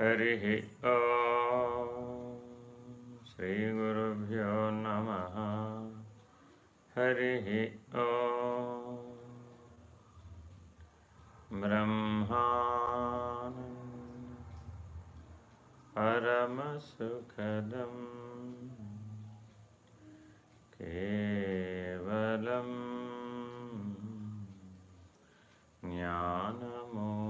हरि ओ। श्रीगुरुभ्यो नम। हरि ओ। ब्रह्मा परम सुखद केवलं ज्ञानमो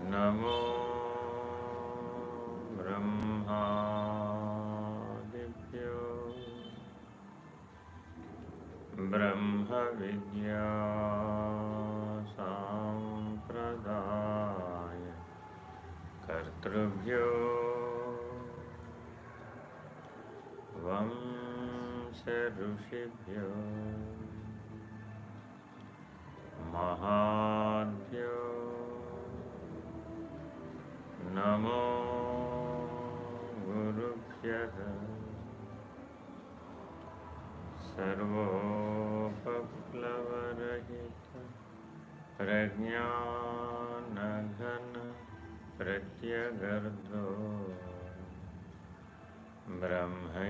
नमो ब्रह्मादिभ्यो। ब्रह्मविद्या साम्प्रदाय कर्तृभ्यो। वंशऋषिभ्यो। महाभ्यो नमो गुरुभ्यः सर्वोपप्लवरहित प्रज्ञानघन प्रत्यगर्धो ब्रह्मैवाहमस्मि।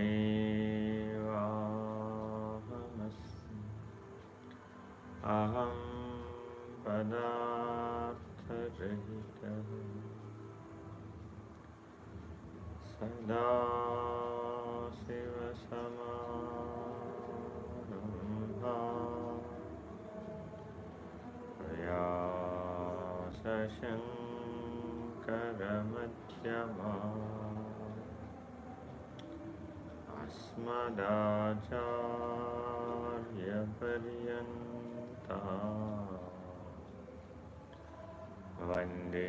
अहं पदार्थरहितः सदा शिवसमारम्भा व्यासशङ्करमध्यमा अस्मदाचार्यपर्यन्ता वंदे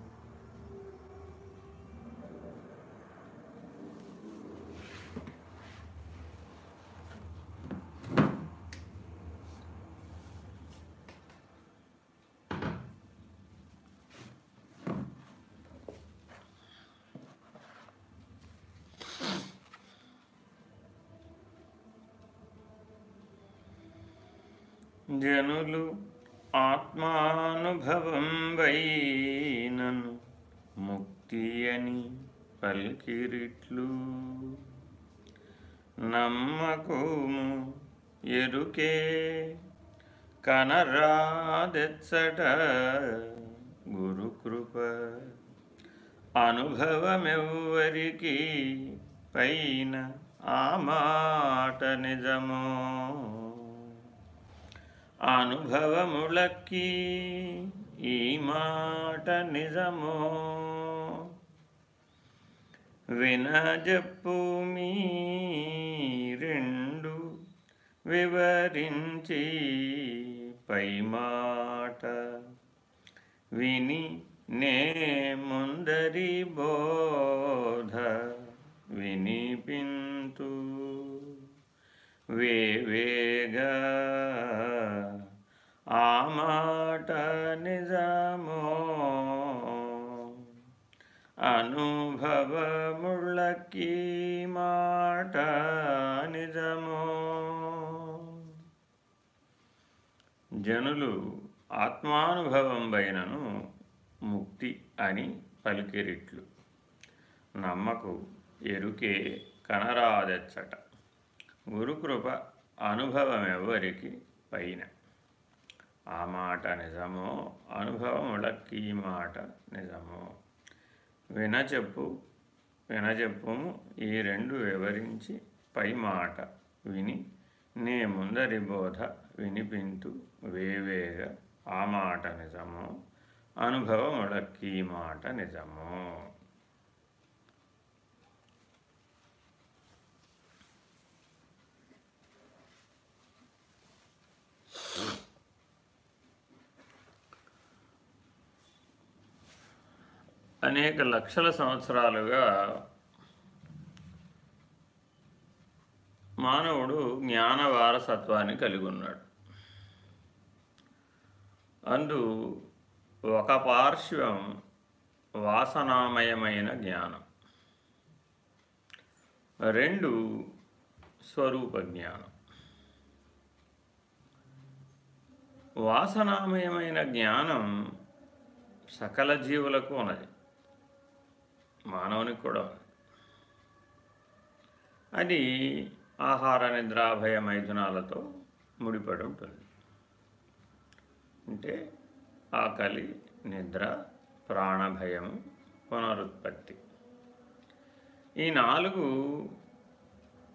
జనులు ఆత్మానుభవం వైనను ముక్తి అని పల్కిరిట్లు. నమ్మకము ఎరుకే కనరాదెచ్చట గురుకృప. అనుభవమెవ్వరికి పైన ఆ మాట నిజమో? అనుభవములకి ఈ మాట నిజము? వినజప్పు మీ రెండు వివరించి పై మాట విని నే ముందరి బోధ వినిపింతు. వేవేగా ఆ మాట నిజమో అనుభవముళ్ళకి మాట నిజమో. జనులు ఆత్మానుభవం పైనను ముక్తి అని పలికిరిట్లు. నమ్మకు ఎరుకే కనరాదెచ్చట. గురుకృప అనుభవం ఎవ్వరికి పైన. ఆ మాట నిజమో? అనుభవములకి మాట నిజమో? వినచెప్పు వినచెప్పుము ఈ రెండు వివరించి పై మాట విని నే ముందరి బోధ వినిపింతు వేవేగ ఆ మాట నిజమో? అనుభవములకి మాట నిజమో? అనేక లక్షల సంవత్సరాలుగా మానవుడు జ్ఞాన వారసత్వాన్ని కలిగి ఉన్నాడు అందు ఒక పార్శ్వం వాసనామయమైన జ్ఞానం. రెండు స్వరూప జ్ఞానం. వాసనామయమైన జ్ఞానం సకల జీవులకు ఉన్నది. మానవునికి కూడా అది ఆహార నిద్రాభయ మైథునాలతో ముడిపడి ఉంటుంది అంటే ఆకలి నిద్ర ప్రాణభయం పునరుత్పత్తి. ఈ నాలుగు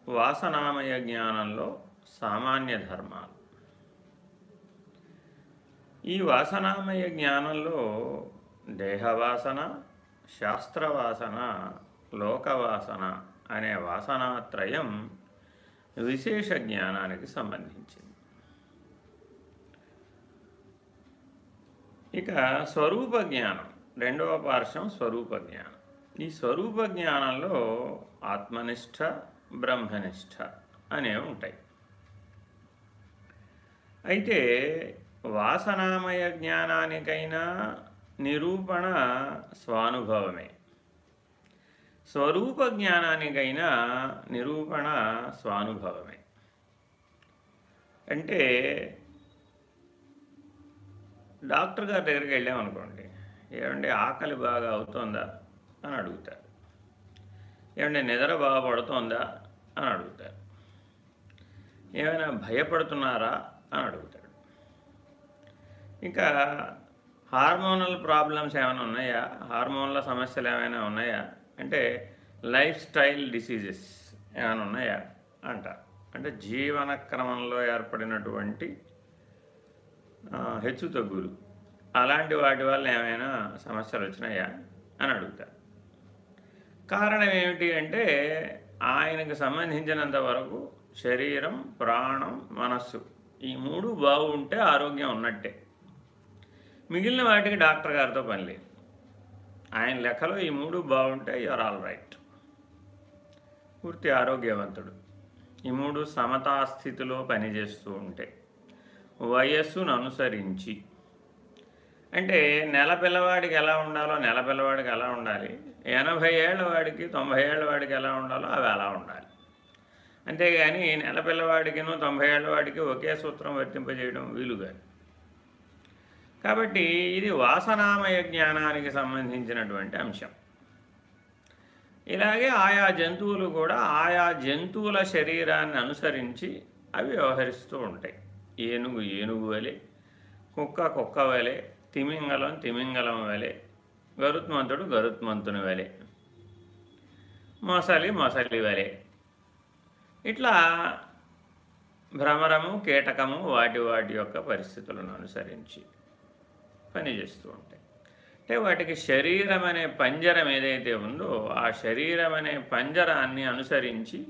వాసనామయ జ్ఞానంలో సామాన్య ధర్మాలు. ఈ వాసనామయ జ్ఞానంలో దేహవాసన శాస్త్రవాసన లోకవాసన అనే వాసనాత్రయం విశేష జ్ఞానానికి సంబంధించింది. ఇక స్వరూప జ్ఞానం రెండవ పార్శ్వం స్వరూప జ్ఞానం. ఈ స్వరూప జ్ఞానంలో ఆత్మనిష్ట బ్రహ్మనిష్ట అనేవి ఉంటాయి. అయితే వాసనామయ జ్ఞానానికైనా నిరూపణ స్వానుభవమే. స్వరూప జ్ఞానానికైనా నిరూపణ స్వానుభవమే. అంటే డాక్టర్ గారి దగ్గరికి వెళ్ళామనుకోండి ఏమంటే ఆకలి బాగా అవుతుందా అని అడుగుతారు. ఏమంటే నిద్ర బాగా పడుతుందా అని అడుగుతారు. ఏమైనా భయపడుతున్నారా అని అడుగుతాడు ఇంకా హార్మోనల్ ప్రాబ్లమ్స్ ఏమైనా ఉన్నాయా? హార్మోన్ల సమస్యలు ఏమైనా ఉన్నాయా? అంటే లైఫ్ స్టైల్ డిసీజెస్ ఏమైనా ఉన్నాయా? అంట. అంటే జీవన క్రమంలో ఏర్పడినటువంటి హెచ్చు తగ్గులు. అలాంటి వాటి వల్ల ఏమైనా సమస్యలు వచ్చినాయా? అని అడుగుతారు కారణం ఏమిటి అంటే ఆయనకు సంబంధించినంత వరకు శరీరం ప్రాణం మనస్సు ఈ మూడు బాగుంటే ఆరోగ్యం ఉన్నట్టే. మిగిలిన వాటికి డాక్టర్ గారితో పని లేదు. ఆయన లెక్కలో ఈ మూడు బాగుంటే యువర్ ఆల్ రైట్. పూర్తి ఆరోగ్యవంతుడు. ఈ మూడు సమతాస్థితిలో పనిచేస్తూ ఉంటే వయస్సును అనుసరించి అంటే నెల పిల్లవాడికి ఎలా ఉండాలో నెల పిల్లవాడికి ఎలా ఉండాలి ఎనభై ఏళ్ళ వాడికి తొంభై ఏళ్ళ వాడికి ఎలా ఉండాలో అవి అలా ఉండాలి. అంతేగాని నెల పిల్లవాడికిను తొంభై ఏళ్ళ వాడికి ఒకే సూత్రం వర్తింపజేయడం వీలుగా కాబట్టి ఇది వాసనామయ జ్ఞానానికి సంబంధించినటువంటి అంశం. ఇలాగే ఆయా జంతువులు కూడా ఆయా జంతువుల శరీరాన్ని అనుసరించి అవి వ్యవహరిస్తూ ఉంటాయి. ఏనుగు ఏనుగు వలె కుక్క కుక్క వలె తిమింగలం తిమింగలం వలె గరుత్మంతుడు గరుత్మంతుని వలె మొసలి మొసలి వలె. ఇట్లా భ్రమరము కీటకము వాటి వాటి యొక్క పరిస్థితులను అనుసరించి పనిచేస్తూ ఉంటాయి. అంటే వాటికి శరీరం అనే పంజరం ఏదైతే ఉందో ఆ శరీరం అనే పంజరాన్ని అనుసరించి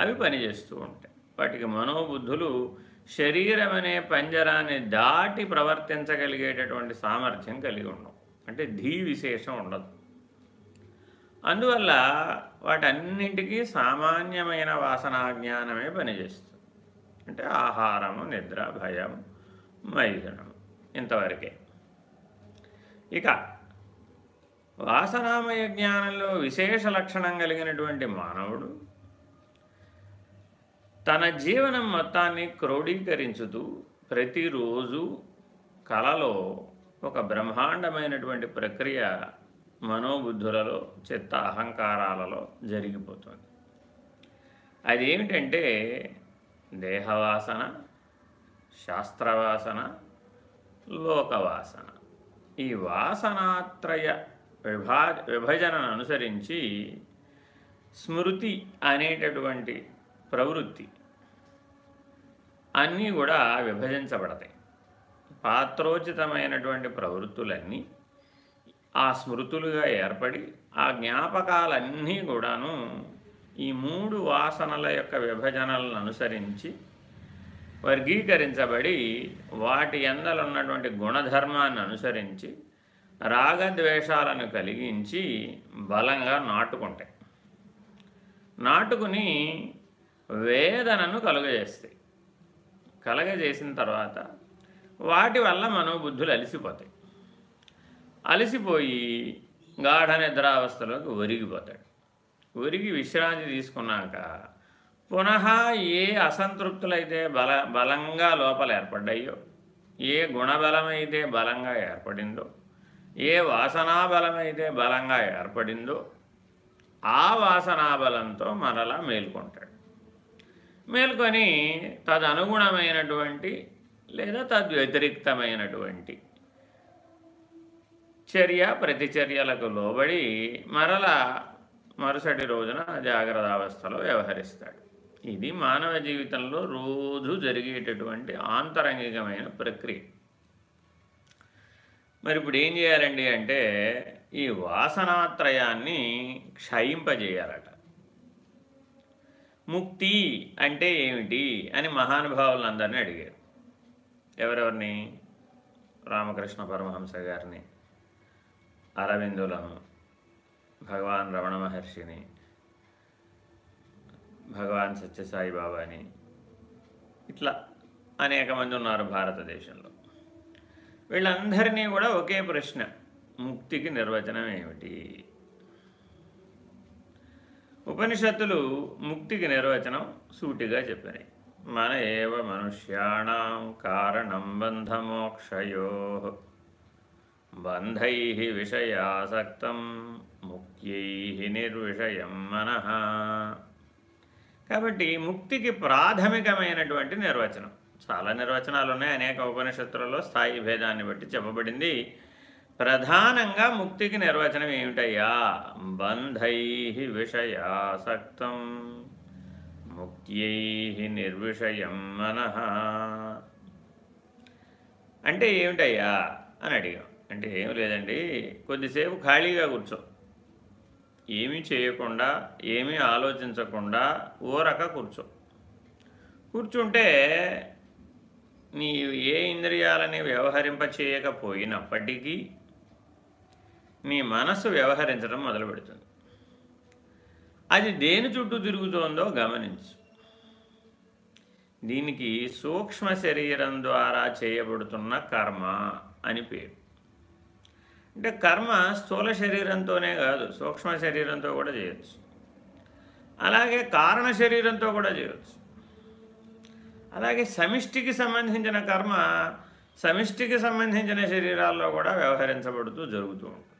అవి పనిచేస్తూ ఉంటాయి. వాటికి మనోబుద్ధులు శరీరం అనే పంజరాన్ని దాటి ప్రవర్తించగలిగేటటువంటి సామర్థ్యం కలిగి ఉండవు. అంటే ధీ విశేషం ఉండదు. అందువల్ల వాటన్నింటికీ సామాన్యమైన వాసనా జ్ఞానమే పనిచేస్తుంది అంటే ఆహారము నిద్ర భయం మైదనము ఇంతవరకే. ఇక వాసనామయ జ్ఞానంలో విశేష లక్షణం కలిగినటువంటి మానవుడు తన జీవనం మొత్తాన్ని క్రోడీకరించుతూ ప్రతిరోజు కళలో ఒక బ్రహ్మాండమైనటువంటి ప్రక్రియ మనోబుద్ధులలో చిత్త అహంకారాలలో జరిగిపోతుంది. అదేమిటంటే దేహవాసన శాస్త్రవాసన లోకవాసన. ఈ వాసనాత్రయ విభా విభజనను అనుసరించి స్మృతి అనేటటువంటి ప్రవృత్తి అన్నీ కూడా విభజించబడతాయి. పాత్రోచితమైనటువంటి ప్రవృత్తులన్నీ ఆ స్మృతులుగా ఏర్పడి ఆ జ్ఞాపకాలన్నీ కూడాను ఈ మూడు వాసనల యొక్క విభజనలను అనుసరించి వర్గీకరించబడి వాటి ఉన్నటువంటి గుణధర్మాన్ని అనుసరించి రాగద్వేషాలను కలిగించి బలంగా నాటుకుంటాయి. నాటుకుని వేదనను కలుగజేస్తాయి. కలగజేసిన తర్వాత వాటి వల్ల మనోబుద్ధులు అలిసిపోతాయి. అలసిపోయి గాఢ నిద్రావస్థలోకి ఒరిగిపోతాడు. ఒరిగి విశ్రాంతి తీసుకున్నాక పునః ఏ అసంతృప్తులైతే బల బలంగా లోపల ఏర్పడ్డాయో ఏ గుణబలమైతే బలంగా ఏర్పడిందో ఏ వాసనాబలమైతే బలంగా ఏర్పడిందో ఆ వాసనాబలంతో మరలా మేల్కొంటాడు. మేల్కొని తదనుగుణమైనటువంటి లేదా తద్వ్యతిరిక్తమైనటువంటి చర్య ప్రతిచర్యలకు లోబడి మరల మరుసటి రోజున జాగ్రత్త అవస్థలో వ్యవహరిస్తాడు. ఇది మానవ జీవితంలో రోజు జరిగేటటువంటి ఆంతరంగికమైన ప్రక్రియ. మరి ఇప్పుడు ఏం చేయాలండి అంటే ఈ వాసనాత్రయాన్ని క్షయింపజేయాలట. ముక్తి అంటే ఏమిటి అని మహానుభావులందరినీ అడిగారు. ఎవరెవరిని? రామకృష్ణ పరమహంస గారిని అరవిందులను భగవాన్ రమణ మహర్షిని భగవాన్ సత్యసాయి బాబాని ఇట్లా అనేక మంది ఉన్నారు భారతదేశంలో. వీళ్ళందరినీ కూడా ఒకే ప్రశ్న ముక్తికి నిర్వచనం ఏమిటి? ఉపనిషత్తులు ముక్తికి నిర్వచనం సూటిగా చెప్పినాయి. మన ఏవ మనుష్యాణం కారణం బంధమోక్షయో. బంధై విషయాసక్తం ముక్త్యై నిర్విషయం మన. కాబట్టి ముక్తికి ప్రాథమికమైనటువంటి నిర్వచనం. చాలా నిర్వచనాలు ఉన్నాయి. అనేక ఉపనిషత్తులలో స్థాయి భేదాన్ని బట్టి చెప్పబడింది. ప్రధానంగా ముక్తికి నిర్వచనం ఏమిటయ్యా? బంధై విషయాసక్తం ముక్త్యై నిర్విషయం మన. అంటే ఏమిటయ్యా? అని అడిగాం. అంటే ఏం లేదండి కొద్దిసేపు ఖాళీగా కూర్చో. ఏమీ చేయకుండా ఏమీ ఆలోచించకుండా ఊరక కూర్చో. కూర్చుంటే నీ ఏ ఇంద్రియాలని వ్యవహరింప చేయకపోయినప్పటికీ నీ మనస్సు వ్యవహరించడం మొదలు పెడుతుంది అది దేని చుట్టూ తిరుగుతోందో గమనించు. దీనికి సూక్ష్మ శరీరం ద్వారా చేయబడుతున్న కర్మ అని పేరు. అంటే కర్మ స్థూల శరీరంతోనే కాదు సూక్ష్మ శరీరంతో కూడా చేయొచ్చు. అలాగే కారణ శరీరంతో కూడా చేయవచ్చు అలాగే సమిష్టికి సంబంధించిన కర్మ సమిష్టికి సంబంధించిన శరీరాల్లో కూడా వ్యవహరించబడుతూ జరుగుతూ ఉంటుంది.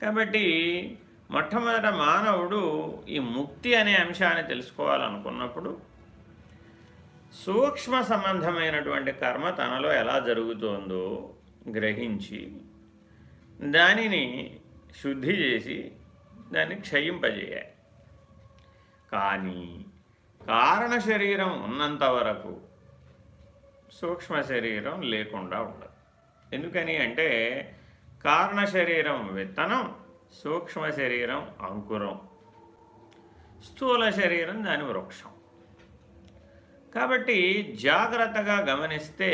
కాబట్టి మొట్టమొదట మానవుడు ఈ ముక్తి అనే అంశాన్ని తెలుసుకోవాలనుకున్నప్పుడు సూక్ష్మ సంబంధమైనటువంటి కర్మ తనలో ఎలా జరుగుతోందో గ్రహించి దానిని శుద్ధి చేసి దాన్ని క్షయింపజేయాలి. కానీ కారణ శరీరం ఉన్నంత వరకు సూక్ష్మ శరీరం లేకుండా ఉండదు. ఎందుకని అంటే కారణ శరీరం విత్తనం సూక్ష్మ శరీరం అంకురం స్థూల శరీరం దాని వృక్షం. కాబట్టి జాగ్రత్తగా గమనిస్తే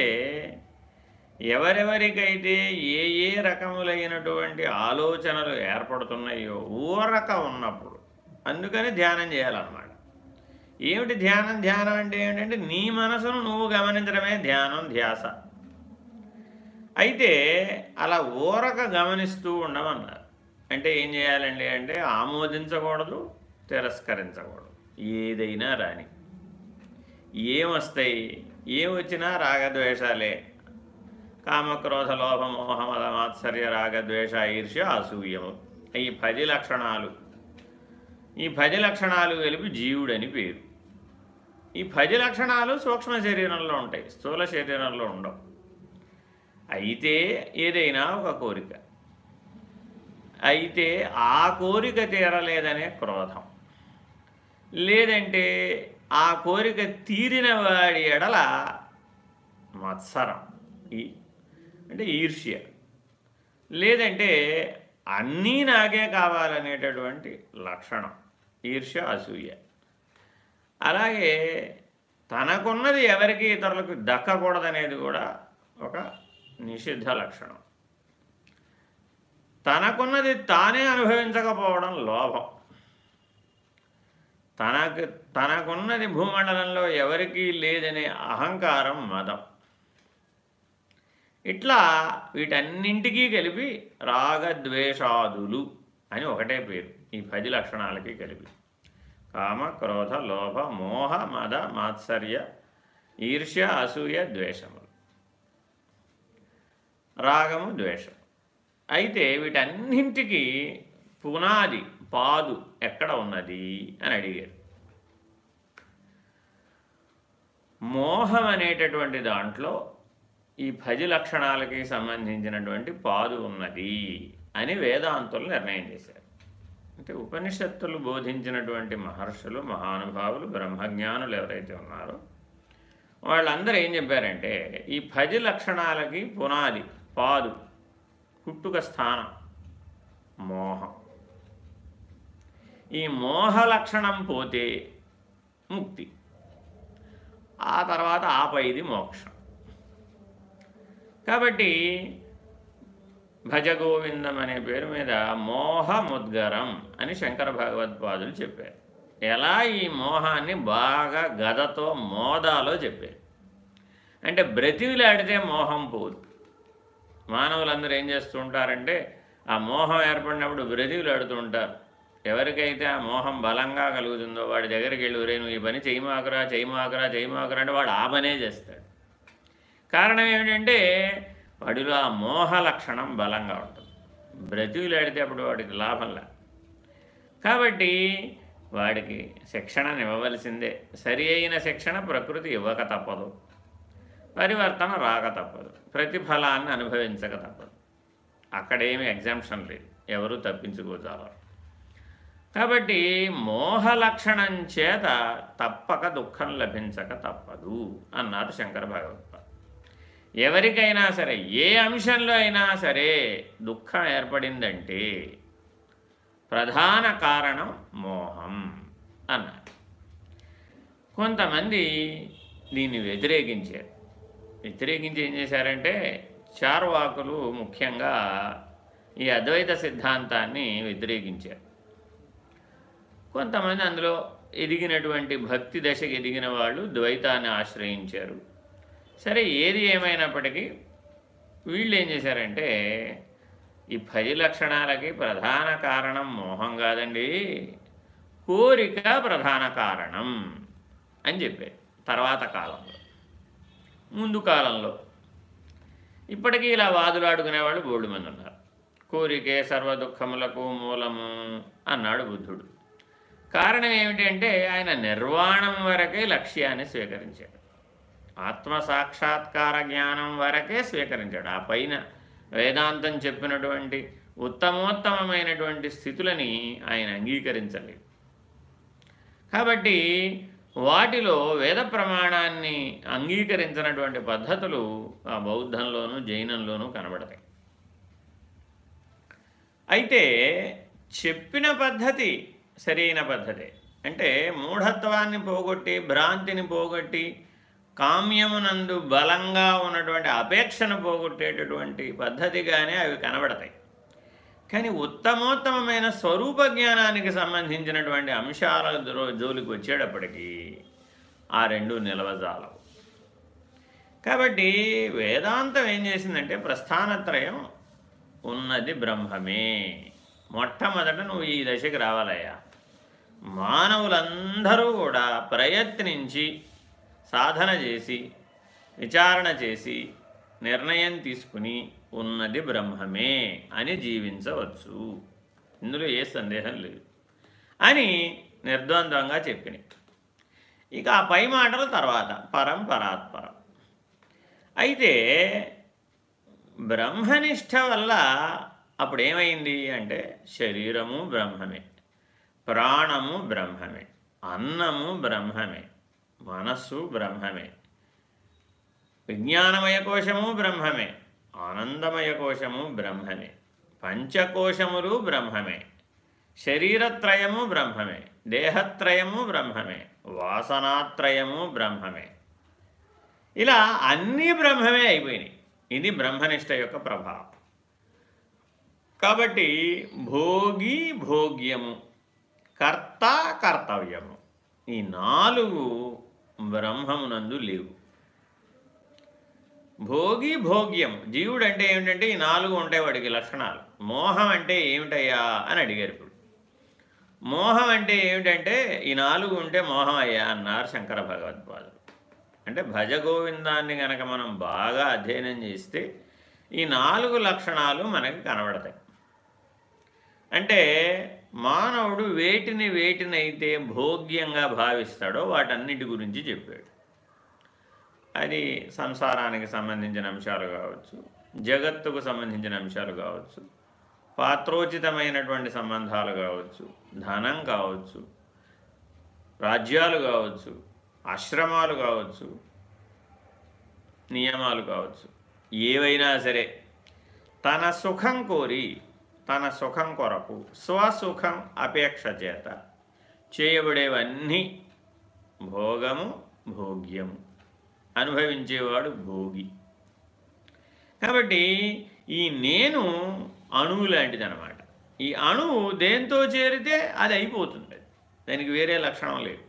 ఎవరెవరికైతే ఏ ఏ రకములైనటువంటి ఆలోచనలు ఏర్పడుతున్నాయో ఊరక ఉన్నప్పుడు అందుకని ధ్యానం చేయాలన్నమాట. ఏమిటి ధ్యానం? ధ్యానం అంటే ఏమిటంటే నీ మనసును నువ్వు గమనించడమే ధ్యానం ధ్యాస. అయితే అలా ఊరక గమనిస్తూ ఉండమన్నారు. అంటే ఏం చేయాలండి అంటే ఆమోదించకూడదు తిరస్కరించకూడదు. ఏదైనా రాని. ఏమొస్తాయి? ఏమొచ్చినా రాగద్వేషాలే. కామక్రోధ లోభమోహమద మాత్సర్య రాగద్వేష ఈర్ష్య అసూయము ఈ పది లక్షణాలు. ఈ పది లక్షణాలు కలిపి జీవుడని పేరు. ఈ పది లక్షణాలు సూక్ష్మ శరీరంలో ఉంటాయి. స్థూల శరీరంలో ఉండవు. అయితే ఏదైనా ఒక కోరిక. అయితే ఆ కోరిక తీరలేదనే క్రోధం. లేదంటే ఆ కోరిక తీరిన వాడి ఎడల మత్సరం. ఈ అంటే ఈర్ష్య. లేదంటే అన్నీ నాకే కావాలనేటటువంటి లక్షణం ఈర్ష్య అసూయ. అలాగే తనకున్నది ఎవరికి ఇతరులకు దక్కకూడదనేది కూడా ఒక నిషిద్ధ లక్షణం. తనకున్నది తానే అనుభవించకపోవడం లోభం. తనకు తనకున్నది భూమండలంలో ఎవరికీ లేదనే అహంకారం మదం. ఇట్లా వీటన్నింటికీ కలిపి రాగద్వేషాదులు అని ఒకటే పేరు. ఈ పది లక్షణాలకి కలిపి. కామ క్రోధ లోభ మోహ మద మాత్సర్య ఈర్ష్య అసూయ ద్వేషములు. రాగము ద్వేషం. అయితే వీటన్నింటికి పునాది పాదు ఎక్కడ ఉన్నది అని అడిగారు. మోహం అనేటటువంటి దాంట్లో ఈ పది లక్షణాలకి సంబంధించినటువంటి పాదు ఉన్నది అని వేదాంతులు నిర్ణయం చేశారు. అంటే ఉపనిషత్తులు బోధించినటువంటి మహర్షులు మహానుభావులు బ్రహ్మజ్ఞానులు ఎవరైతే ఉన్నారో వాళ్ళందరూ ఏం చెప్పారంటే ఈ పది లక్షణాలకి పునాది పాదు పుట్టుక స్థానం మోహం. ఈ మోహ లక్షణం పోతే ముక్తి ఆ తర్వాత ఆపైది మోక్షం. కాబట్టి భజగోవిందం అనే పేరు మీద మోహముద్గరం అని శంకర భగవత్పాదులు చెప్పారు. ఎలా ఈ మోహాన్ని బాగా గదతో మోదాలో చెప్పారు? అంటే బ్రతివిలాడితే మోహం పోదు. మానవులందరూ ఏం చేస్తూ ఉంటారంటే ఆ మోహం ఏర్పడినప్పుడు బ్రతివిలాడుతూ ఉంటారు. ఎవరికైతే ఆ మోహం బలంగా కలుగుతుందో వాడి దగ్గరికి వెళ్ళి రే నువ్వు ఈ పని చేయమాకురా చేయమాకురా చేయమాకురా అంటే వాడు ఆ పనే చేస్తాడు. కారణం ఏమిటంటే వాడిలో ఆ మోహ లక్షణం బలంగా ఉంటుంది. బ్రతికులాడితే అప్పుడు వాడికి లాభంలా కాబట్టి వాడికి శిక్షణను ఇవ్వవలసిందే. సరి అయిన శిక్షణ ప్రకృతి ఇవ్వక తప్పదు. పరివర్తన రాక తప్పదు. ప్రతిఫలాన్ని అనుభవించక తప్పదు. అక్కడేమి ఎగ్జామ్షన్ లేదు. ఎవరు తప్పించుకోజాలరు. కాబట్టి మోహ లక్షణం చేత తప్పక దుఃఖం లభించక తప్పదు అన్నారు శంకర భగవత్ ఎవరికైనా సరే ఏ అంశంలో అయినా సరే దుఃఖం ఏర్పడిందంటే ప్రధాన కారణం మోహం అన్నారు. కొంతమంది దీన్ని వ్యతిరేకించారు. వ్యతిరేకించి ఏం చేశారంటే చార్వాకులు ముఖ్యంగా ఈ అద్వైత సిద్ధాంతాన్ని వ్యతిరేకించారు. కొంతమంది అందులో ఎదిగినటువంటి భక్తి దశకు ఎదిగిన వాళ్ళు ద్వైతాన్ని ఆశ్రయించారు. సరే ఏది ఏమైనప్పటికీ వీళ్ళు ఏం చేశారంటే ఈ పది లక్షణాలకి ప్రధాన కారణం మోహం కాదండి. కోరిక ప్రధాన కారణం అని చెప్పారు తర్వాత కాలంలో. ముందు కాలంలో. ఇప్పటికీ ఇలా వాదులాడుకునే వాళ్ళు బోల్డు మంది ఉన్నారు. కోరికే సర్వ దుఃఖములకు మూలము అన్నాడు బుద్ధుడు. కారణం ఏమిటి అంటే ఆయన నిర్వాణం వరకే లక్ష్యాన్ని స్వీకరించాడు. ఆత్మ సాక్షాత్కార జ్ఞానం వరకే స్వీకరించాడు. ఆ పైన వేదాంతం చెప్పినటువంటి ఉత్తమోత్తమమైనటువంటి స్థితులని ఆయన అంగీకరించలేదు. కాబట్టి వాటిలో వేద ప్రమాణాన్ని అంగీకరించినటువంటి పద్ధతులు ఆ బౌద్ధంలోనూ జైనంలోనూ కనబడతాయి. అయితే చెప్పిన పద్ధతి సరైన పద్ధతే. అంటే మూఢత్వాన్ని పోగొట్టి భ్రాంతిని పోగొట్టి కామ్యమునందు బలంగా ఉన్నటువంటి అపేక్షను పోగొట్టేటటువంటి పద్ధతిగానే అవి కనబడతాయి. కానీ ఉత్తమోత్తమైన స్వరూప జ్ఞానానికి సంబంధించినటువంటి అంశాల జోలికి వచ్చేటప్పటికీ ఆ రెండు నిలవజాలవు. కాబట్టి వేదాంతం ఏం చేసిందంటే ప్రస్థానత్రయం ఉన్నది బ్రహ్మమే. మొట్టమొదట నువ్వు ఈ దశకి రావాలయ్యా. మానవులందరూ కూడా ప్రయత్నించి సాధన చేసి విచారణ చేసి నిర్ణయం తీసుకుని ఉన్నది బ్రహ్మమే అని జీవించవచ్చు. ఇందులో ఏ సందేహం లేదు. అని నిర్ద్వంద్వంగా చెప్పినాయి. ఇక ఆ పై మాటల తర్వాత పరం పరాత్పరం అయితే బ్రహ్మనిష్ట వల్ల అప్పుడు ఏమైంది అంటే శరీరము బ్రహ్మమే ప్రాణము బ్రహ్మమే అన్నము బ్రహ్మమే. మనస్సు బ్రహ్మమే. విజ్ఞానమయ కోశము బ్రహ్మమే. ఆనందమయ కోశము బ్రహ్మమే. పంచకోశములు బ్రహ్మమే. శరీరత్రయము బ్రహ్మమే. దేహత్రయము బ్రహ్మమే. వాసనాత్రయము బ్రహ్మమే. ఇలా అన్నీ బ్రహ్మమే అయిపోయినాయి. ఇది బ్రహ్మనిష్ట యొక్క ప్రభావం. కాబట్టి భోగి భోగ్యము కర్త కర్తవ్యము. ఈ నాలుగు బ్రహ్మమునందు లేవు. భోగి భోగ్యం. జీవుడు అంటే ఏమిటంటే ఈ నాలుగు ఉంటాయి వాడికి లక్షణాలు. మోహం అంటే ఏమిటయ్యా అని అడిగారు ఇప్పుడు. మోహం అంటే ఏమిటంటే ఈ నాలుగు ఉంటే మోహం అయ్యా అన్నారు శంకర భగవద్పాదులు. అంటే భజగోవిందాన్ని కనుక మనం బాగా అధ్యయనం చేస్తే ఈ నాలుగు లక్షణాలు మనకి కనబడతాయి. అంటే మానవుడు వేటిని వేటినైతే భోగ్యంగా భావిస్తాడో వాటన్నిటి గురించి చెప్పాడు. అది సంసారానికి సంబంధించిన అంశాలు కావచ్చు జగత్తుకు సంబంధించిన అంశాలు కావచ్చు పాత్రోచితమైనటువంటి సంబంధాలు కావచ్చు ధనం కావచ్చు రాజ్యాలు కావచ్చు ఆశ్రమాలు కావచ్చు నియమాలు కావచ్చు ఏవైనా సరే తన సుఖం కోరి తన సుఖం కొరకు స్వసుఖం అపేక్ష చేత చేయబడేవన్నీ భోగము భోగ్యము. అనుభవించేవాడు భోగి. కాబట్టి ఈ నేను అణువు లాంటిది అనమాట ఈ అణువు దేంతో చేరితే అది అయిపోతుంది. దానికి వేరే లక్షణం లేదు.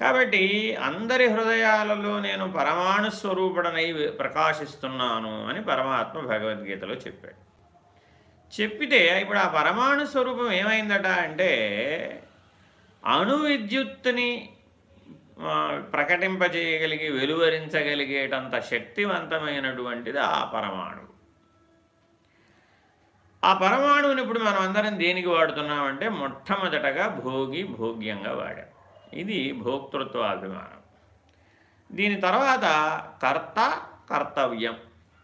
కాబట్టి అందరి హృదయాలలో నేను పరమాణు స్వరూపుడనై ప్రకాశిస్తున్నాను అని పరమాత్మ భగవద్గీతలో చెప్పాడు. చెప్పితే ఇప్పుడు ఆ పరమాణు స్వరూపం ఏమైందట అంటే అణు విద్యుత్తుని ప్రకటింపజేయగలిగి వెలువరించగలిగేటంత శక్తివంతమైనటువంటిది ఆ పరమాణువు ఆ పరమాణువుని ఇప్పుడు మనం అందరం దేనికి వాడుతున్నామంటే మొట్టమొదటగా భోగి భోగ్యంగా వాడాం. ఇది భోక్తృత్వ అభిమానం దీని తర్వాత కర్త కర్తవ్యం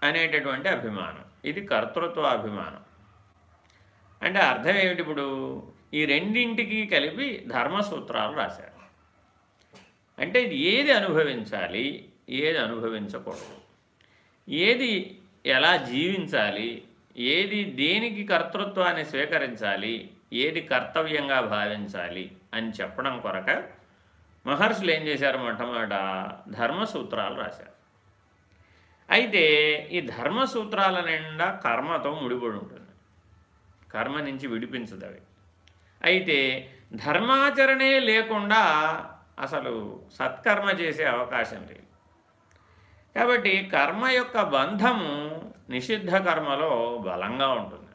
అనేటటువంటి అభిమానం. ఇది కర్తృత్వ అభిమానం అంటే అర్థం ఏమిటి ఇప్పుడు? ఈ రెండింటికి కలిపి ధర్మసూత్రాలు రాశారు. అంటే ఏది అనుభవించాలి? ఏది అనుభవించకూడదు? ఏది ఎలా జీవించాలి? ఏది దేనికి కర్తృత్వాన్ని స్వీకరించాలి? ఏది కర్తవ్యంగా భావించాలి? అని చెప్పడం కొరక మహర్షులు ఏం చేశారు? మొట్టమొదట ధర్మసూత్రాలు రాశారు. అయితే ఈ ధర్మసూత్రాల నిండా కర్మతో ముడిపడి ఉంటుంది. కర్మ నుంచి విడిపించదు అవి. అయితే ధర్మాచరణే లేకుండా అసలు సత్కర్మ చేసే అవకాశం లేదు. కాబట్టి కర్మ యొక్క బంధము నిషిద్ధ కర్మలో బలంగా ఉంటుంది.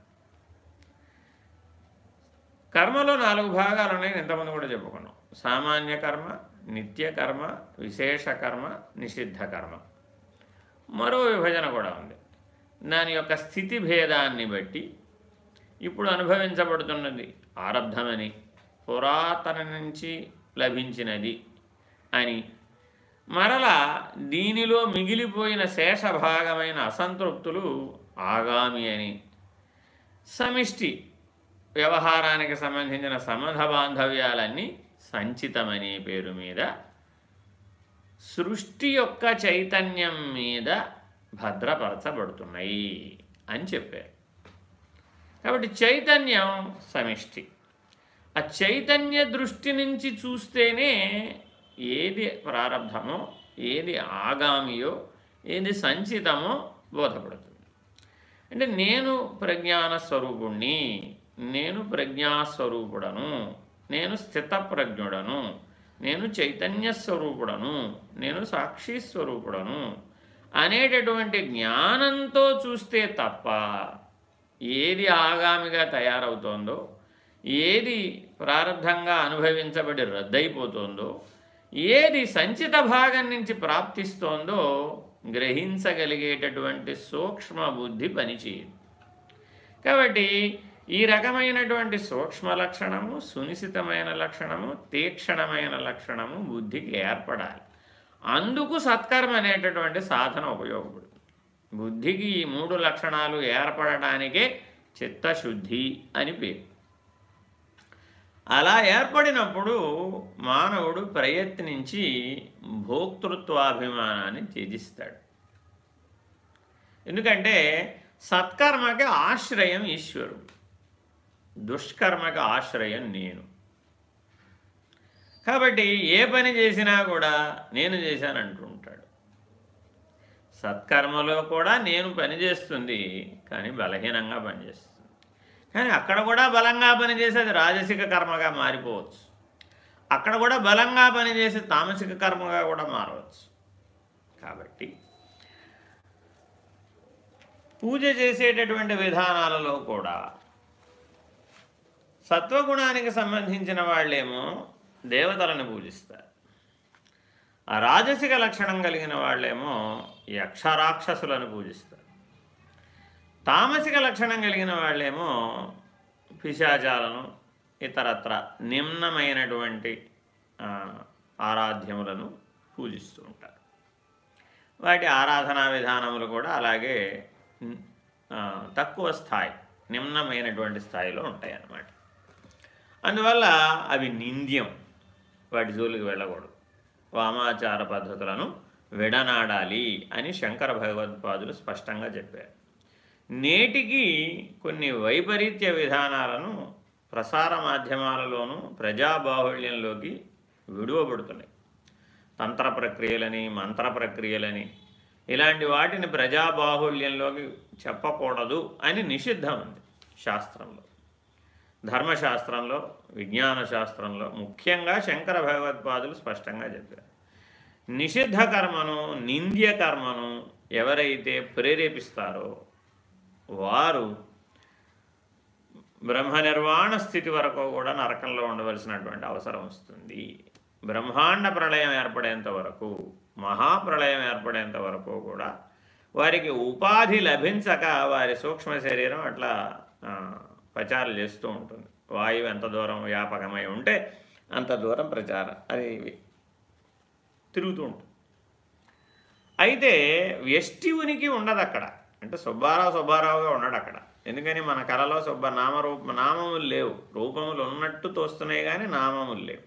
కర్మలో నాలుగు భాగాలు ఉన్నాయి ఇంతమంది కూడా చెప్పుకున్నాం సామాన్య కర్మ నిత్య కర్మ విశేష కర్మ నిషిద్ధ కర్మ. మరో విభజన కూడా ఉంది. దాని యొక్క స్థితి భేదాన్ని బట్టి ఇప్పుడు అనుభవించబడుతున్నది ఆరబ్ధమని పురాతన నుంచి లభించినది అని. మరల దీనిలో మిగిలిపోయిన శేష భాగమైన అసంతృప్తులు ఆగామి అని. సమిష్టి వ్యవహారానికి సంబంధించిన సంబంధ బాంధవ్యాలన్నీ సంచితమనే పేరు మీద సృష్టి యొక్క చైతన్యం మీద భద్రపరచబడుతున్నాయి అని చెప్పారు. కాబట్టి చైతన్యం సమిష్టి. ఆ చైతన్య దృష్టి నుంచి చూస్తేనే ఏది ప్రారంభమో ఏది ఆగామియో ఏది సంచితమో బోధపడుతుంది. అంటే నేను ప్రజ్ఞాన స్వరూపుణ్ణి నేను ప్రజ్ఞాస్వరూపుడను నేను స్థితప్రజ్ఞుడను నేను చైతన్య స్వరూపుడను నేను సాక్షి స్వరూపుడను అనేటటువంటి జ్ఞానంతో చూస్తే తప్ప ఏది ఆగామిగా తయారవుతోందో ఏది ప్రారంభంగా అనుభవించబడి రద్దయిపోతుందో ఏది సంచిత భాగం నుంచి ప్రాప్తిస్తోందో గ్రహించగలిగేటటువంటి సూక్ష్మ బుద్ధి పనిచేయదు. కాబట్టి ఈ రకమైనటువంటి సూక్ష్మ లక్షణము సునిశితమైన లక్షణము తీక్షణమైన లక్షణము బుద్ధికి ఏర్పడాలి. అందుకు సత్కర్మ అనేటటువంటి సాధన ఉపయోగపడుతుంది. బుద్ధికి ఈ మూడు లక్షణాలు ఏర్పడటానికే చిత్తశుద్ధి అని పేరు. అలా ఏర్పడినప్పుడు మానవుడు ప్రయత్నించి భోక్తృత్వాభిమానాన్ని త్యజిస్తాడు. ఎందుకంటే సత్కర్మకి ఆశ్రయం ఈశ్వరుడు. దుష్కర్మకి ఆశ్రయం నేను. కాబట్టి ఏ పని చేసినా కూడా నేను చేశాను అంటుండు సత్కర్మలో కూడా నేను పనిచేస్తుంది కానీ బలహీనంగా పనిచేస్తుంది కానీ అక్కడ కూడా బలంగా పనిచేసేది రాజసిక కర్మగా మారిపోవచ్చు. అక్కడ కూడా బలంగా పనిచేసే తామసిక కర్మగా కూడా మారవచ్చు. కాబట్టి పూజ చేసేటటువంటి విధానాలలో కూడా సత్వగుణానికి సంబంధించిన వాళ్ళేమో దేవతలను పూజిస్తారు. ఆ రాజసిక లక్షణం కలిగిన వాళ్ళేమో యక్షరాక్షసులను పూజిస్తారు. తామసిక లక్షణం కలిగిన వాళ్ళేమో పిశాచాలను ఇతరత్ర నిమ్నమైనటువంటి ఆరాధ్యములను పూజిస్తూ ఉంటారు. వాటి ఆరాధనా విధానములు కూడా అలాగే తక్కువ స్థాయి నిమ్నమైనటువంటి స్థాయిలో ఉంటాయి అన్నమాట అందువల్ల అవి నింద్యం వాటి జోలికి వెళ్ళకూడదు. వామాచార పద్ధతులను విడనాడాలి అని శంకర భగవత్పాదులు స్పష్టంగా చెప్పారు. నేటికి కొన్ని వైపరీత్య విధానాలను ప్రసార మాధ్యమాలలోనూ ప్రజాబాహుళ్యంలోకి విడువబడుతున్నాయి. తంత్ర ప్రక్రియలని మంత్ర ప్రక్రియలని ఇలాంటి వాటిని ప్రజాబాహుళ్యంలోకి చెప్పకూడదు అని నిషిద్ధం ఉంది శాస్త్రంలో. ధర్మశాస్త్రంలో విజ్ఞాన శాస్త్రంలో ముఖ్యంగా శంకర భగవత్పాదులు స్పష్టంగా చెప్పారు. నిషిద్ధ కర్మను నింద్య కర్మను ఎవరైతే ప్రేరేపిస్తారో వారు బ్రహ్మ నిర్వాణ స్థితి వరకు కూడా నరకంలో ఉండవలసినటువంటి అవసరం వస్తుంది. బ్రహ్మాండ ప్రళయం ఏర్పడేంత వరకు మహాప్రళయం ఏర్పడేంత వరకు కూడా వారికి ఉపాధి లభించక వారి సూక్ష్మ శరీరం అట్లా ప్రచారం చేస్తూ ఉంటుంది. వాయువు ఎంత దూరం వ్యాపకమై ఉంటే అంత దూరం ప్రచారం. అది తిరుగుతూ ఉంటుంది అయితే వ్యష్టి ఉనికి ఉండదు అక్కడ అంటే సుబ్బారావు సుబ్బారావుగా ఉండడు అక్కడ ఎందుకని మన కళలో సుబ్బ నామరూప నామములు లేవు. రూపములు ఉన్నట్టు తోస్తున్నాయి కానీ నామములు లేవు.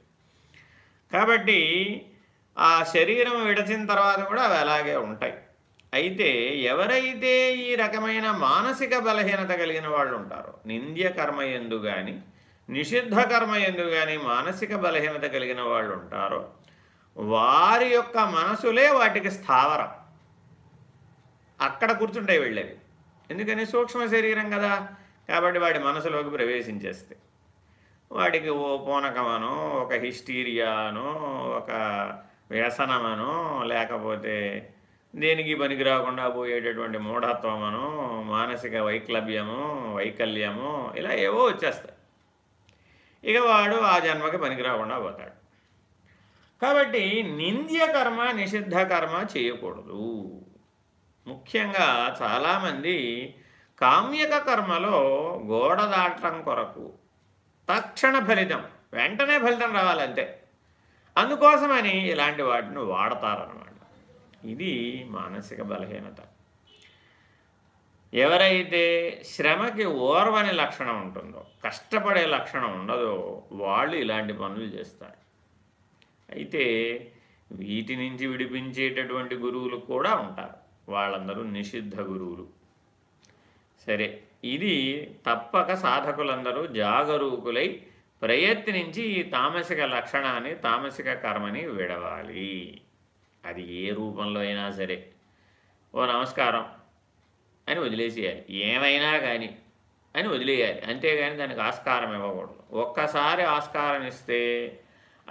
కాబట్టి ఆ శరీరం విడచిన తర్వాత కూడా అవి అలాగే ఉంటాయి. అయితే ఎవరైతే ఈ రకమైన మానసిక బలహీనత కలిగిన వాళ్ళు ఉంటారో నింద్య కర్మ ఎందు కానీ నిషిద్ధ కర్మ ఎందు కానీ మానసిక బలహీనత కలిగిన వాళ్ళు ఉంటారో వారి యొక్క మనసులే వాటికి స్థావరం. అక్కడ కూర్చుంటాయి వెళ్ళేవి. ఎందుకని? సూక్ష్మ శరీరం కదా. కాబట్టి వాడి మనసులోకి ప్రవేశించేస్తే. వాడికి ఓ పూనకమనో ఒక హిస్టీరియానో ఒక వ్యసనమనో లేకపోతే దేనికి పనికి రాకుండా పోయేటటువంటి మూఢత్వమను మానసిక వైక్లభ్యము వైకల్యము ఇలా ఏవో వచ్చేస్తాయి. ఇక వాడు ఆ జన్మకి పనికి రాకుండా పోతాడు. కాబట్టి నింద్య కర్మ నిషిద్ధ కర్మ చేయకూడదు. ముఖ్యంగా చాలామంది కామ్యక కర్మలో గోడ దాటం కొరకు తక్షణ ఫలితం వెంటనే ఫలితం రావాలంతే. అందుకోసమని ఇలాంటి వాటిని వాడతారనమాట ఇది మానసిక బలహీనత. ఎవరైతే శ్రమకి ఓర్వని లక్షణం ఉంటుందో కష్టపడే లక్షణం ఉండదో వాళ్ళు ఇలాంటి పనులు చేస్తారు. అయితే వీటి నుంచి విడిపించేటటువంటి గురువులు కూడా ఉంటారు. వాళ్ళందరూ నిషిద్ధ గురువులు. సరే ఇది తప్పక సాధకులందరూ జాగరూకులై ప్రయత్నించి ఈ తామసిక లక్షణాన్ని తామసిక కర్మని విడవాలి. అది ఏ రూపంలో అయినా సరే. ఓ నమస్కారం అని వదిలేసేయాలి. ఏమైనా కానీ అని వదిలేయాలి. అంతేగాని దానికి ఆస్కారం ఇవ్వకూడదు. ఒక్కసారి ఆస్కారం ఇస్తే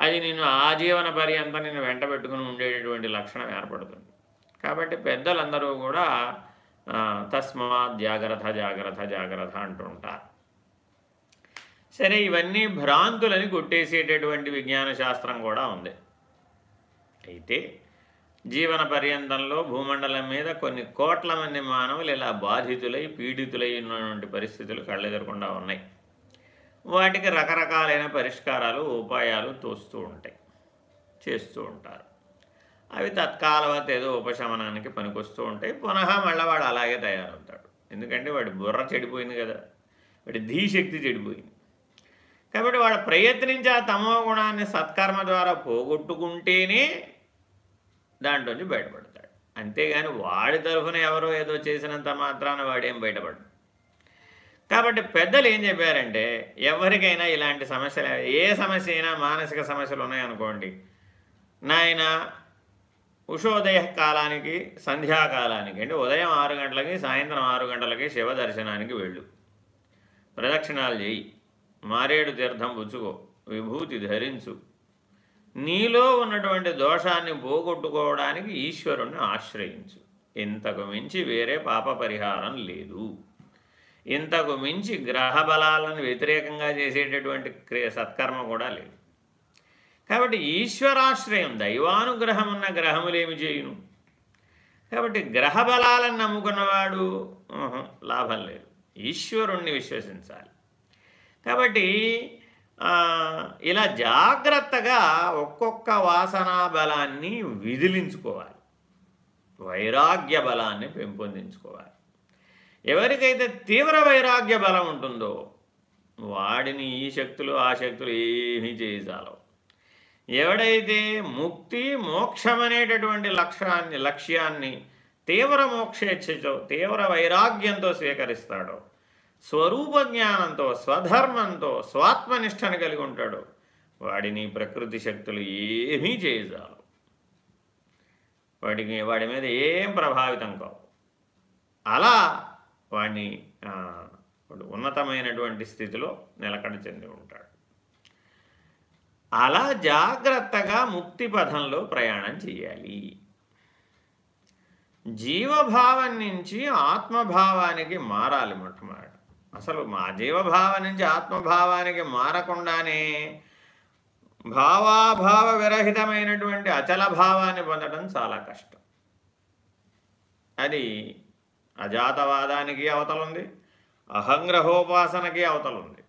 అది నేను ఆజీవన పర్యంతం నేను వెంట పెట్టుకుని ఉండేటటువంటి లక్షణం ఏర్పడుతుంది. కాబట్టి పెద్దలందరూ కూడా తస్మాత్ జాగ్రత్త జాగ్రత్త జాగ్రత్త అంటుంటారు సరే ఇవన్నీ భ్రాంతులని కొట్టేసేటటువంటి విజ్ఞాన శాస్త్రం కూడా ఉంది. అయితే జీవన పర్యంతంలో భూమండలం మీద కొన్ని కోట్ల మంది మానవులు ఇలా బాధితులై పీడితులై ఉన్నటువంటి పరిస్థితులు కళ్ళెదరకుండా ఉన్నాయి. వాటికి రకరకాలైన పరిష్కారాలు ఉపాయాలు తోస్తూ ఉంటాయి చేస్తూ ఉంటారు. అవి తత్కాలవత ఏదో ఉపశమనానికి పనికొస్తూ ఉంటాయి. పునః మళ్ళీ వాడు అలాగే తయారవుతాడు. ఎందుకంటే వాడి బుర్ర చెడిపోయింది కదా వాడి ధీశక్తి చెడిపోయింది. కాబట్టి వాడు ప్రయత్నించి ఆ తమో గుణాన్ని సత్కర్మ ద్వారా పోగొట్టుకుంటేనే దాంట్లోంచి బయటపడతాడు. అంతేగాని వాడి తరఫున ఎవరో ఏదో చేసినంత మాత్రాన వాడేం బయటపడతాడు కాబట్టి పెద్దలు ఏం చెప్పారంటే ఎవరికైనా ఇలాంటి సమస్యలు ఏ సమస్య అయినా మానసిక సమస్యలు ఉన్నాయనుకోండి నాయన ఉషోదయ కాలానికి సంధ్యాకాలానికి అంటే ఉదయం ఆరు గంటలకి సాయంత్రం ఆరు గంటలకి శివ దర్శనానికి వెళ్ళు. ప్రదక్షిణాలు చేయి. మారేడు తీర్థం పుచ్చుకో. విభూతి ధరించు. నీలో ఉన్నటువంటి దోషాన్ని పోగొట్టుకోవడానికి ఈశ్వరుణ్ణి ఆశ్రయించు. ఇంతకు మించి వేరే పాప పరిహారం లేదు. ఇంతకు మించి గ్రహ బలాలను వ్యతిరేకంగా చేసేటటువంటి క్రియ సత్కర్మ కూడా లేదు. కాబట్టి ఈశ్వరాశ్రయం దైవానుగ్రహం ఉన్న గ్రహములేమి చేయును? కాబట్టి గ్రహ బలాలను నమ్ముకున్నవాడు లాభం లేదు. ఈశ్వరుణ్ణి విశ్వసించాలి. కాబట్టి ఇలా జాగ్రత్తగా ఒక్కొక్క వాసనా బలాన్ని విదిలించుకోవాలి. వైరాగ్య బలాన్ని పెంపొందించుకోవాలి. ఎవరికైతే తీవ్ర వైరాగ్య బలం ఉంటుందో వాడిని ఈ శక్తులు ఆ శక్తులు ఏమీ చేయజాలవు. ఎవడైతే ముక్తి మోక్షమనేటటువంటి లక్ష్యాన్ని లక్ష్యాన్ని తీవ్ర మోక్షేచ్ఛతో తీవ్ర వైరాగ్యంతో స్వీకరిస్తాడో స్వరూప జ్ఞానంతో స్వధర్మంతో స్వాత్మనిష్టను కలిగి ఉంటాడు వాడిని ప్రకృతి శక్తులు ఏమీ చేయజాలు వాడికి వాడి మీద ఏం ప్రభావితం కావు. అలా వాడిని ఉన్నతమైనటువంటి స్థితిలో నిలకడ చెంది ఉంటాడు. అలా జాగ్రత్తగా ముక్తి పథంలో ప్రయాణం చేయాలి. జీవభావం నుంచి ఆత్మభావానికి మారాలి మొట్టమొదట. అసలు మా జీవభావం నుంచి ఆత్మభావానికి మారకుండానే భావాభావ విరహితమైనటువంటి అచల భావాన్ని పొందడం చాలా కష్టం. అది అజాతవాదానికి అవతలుంది అహంగ్రహోపాసనకి అవతలుంది.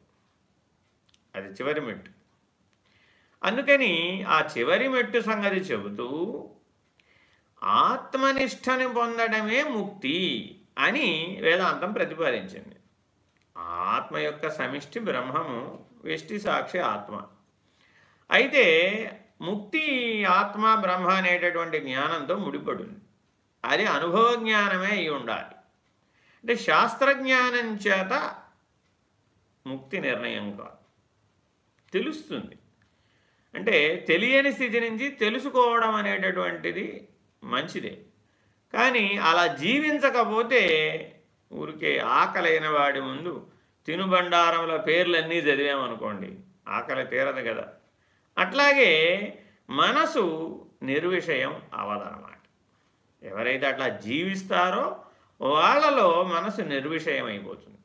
అది చివరి మెట్టు. అందుకని ఆ చివరి మెట్టు సంగతి చెబుతూ ఆత్మనిష్టని పొందడమే ముక్తి అని వేదాంతం ప్రతిపాదించింది. ఆత్మ యొక్క సమిష్టి బ్రహ్మము వెష్టి సాక్షి ఆత్మ. అయితే ముక్తి ఆత్మ బ్రహ్మ అనేటటువంటి జ్ఞానంతో ముడిపడింది. అది అనుభవ జ్ఞానమే అయి ఉండాలి. అంటే శాస్త్రజ్ఞానం చేత ముక్తి నిర్ణయం కాదు. తెలుస్తుంది. అంటే తెలియని స్థితి నుంచి తెలుసుకోవడం అనేటటువంటిది మంచిదే. కానీ అలా జీవించకపోతే ఊరికే ఆకలైన వాడి ముందు తినుబండారముల పేర్లన్నీ చదివామనుకోండి. ఆకలి తీరదు కదా. అట్లాగే మనసు నిర్విషయం అవదనమాట ఎవరైతే అట్లా జీవిస్తారో వాళ్ళలో మనసు నిర్విషయం అయిపోతుంది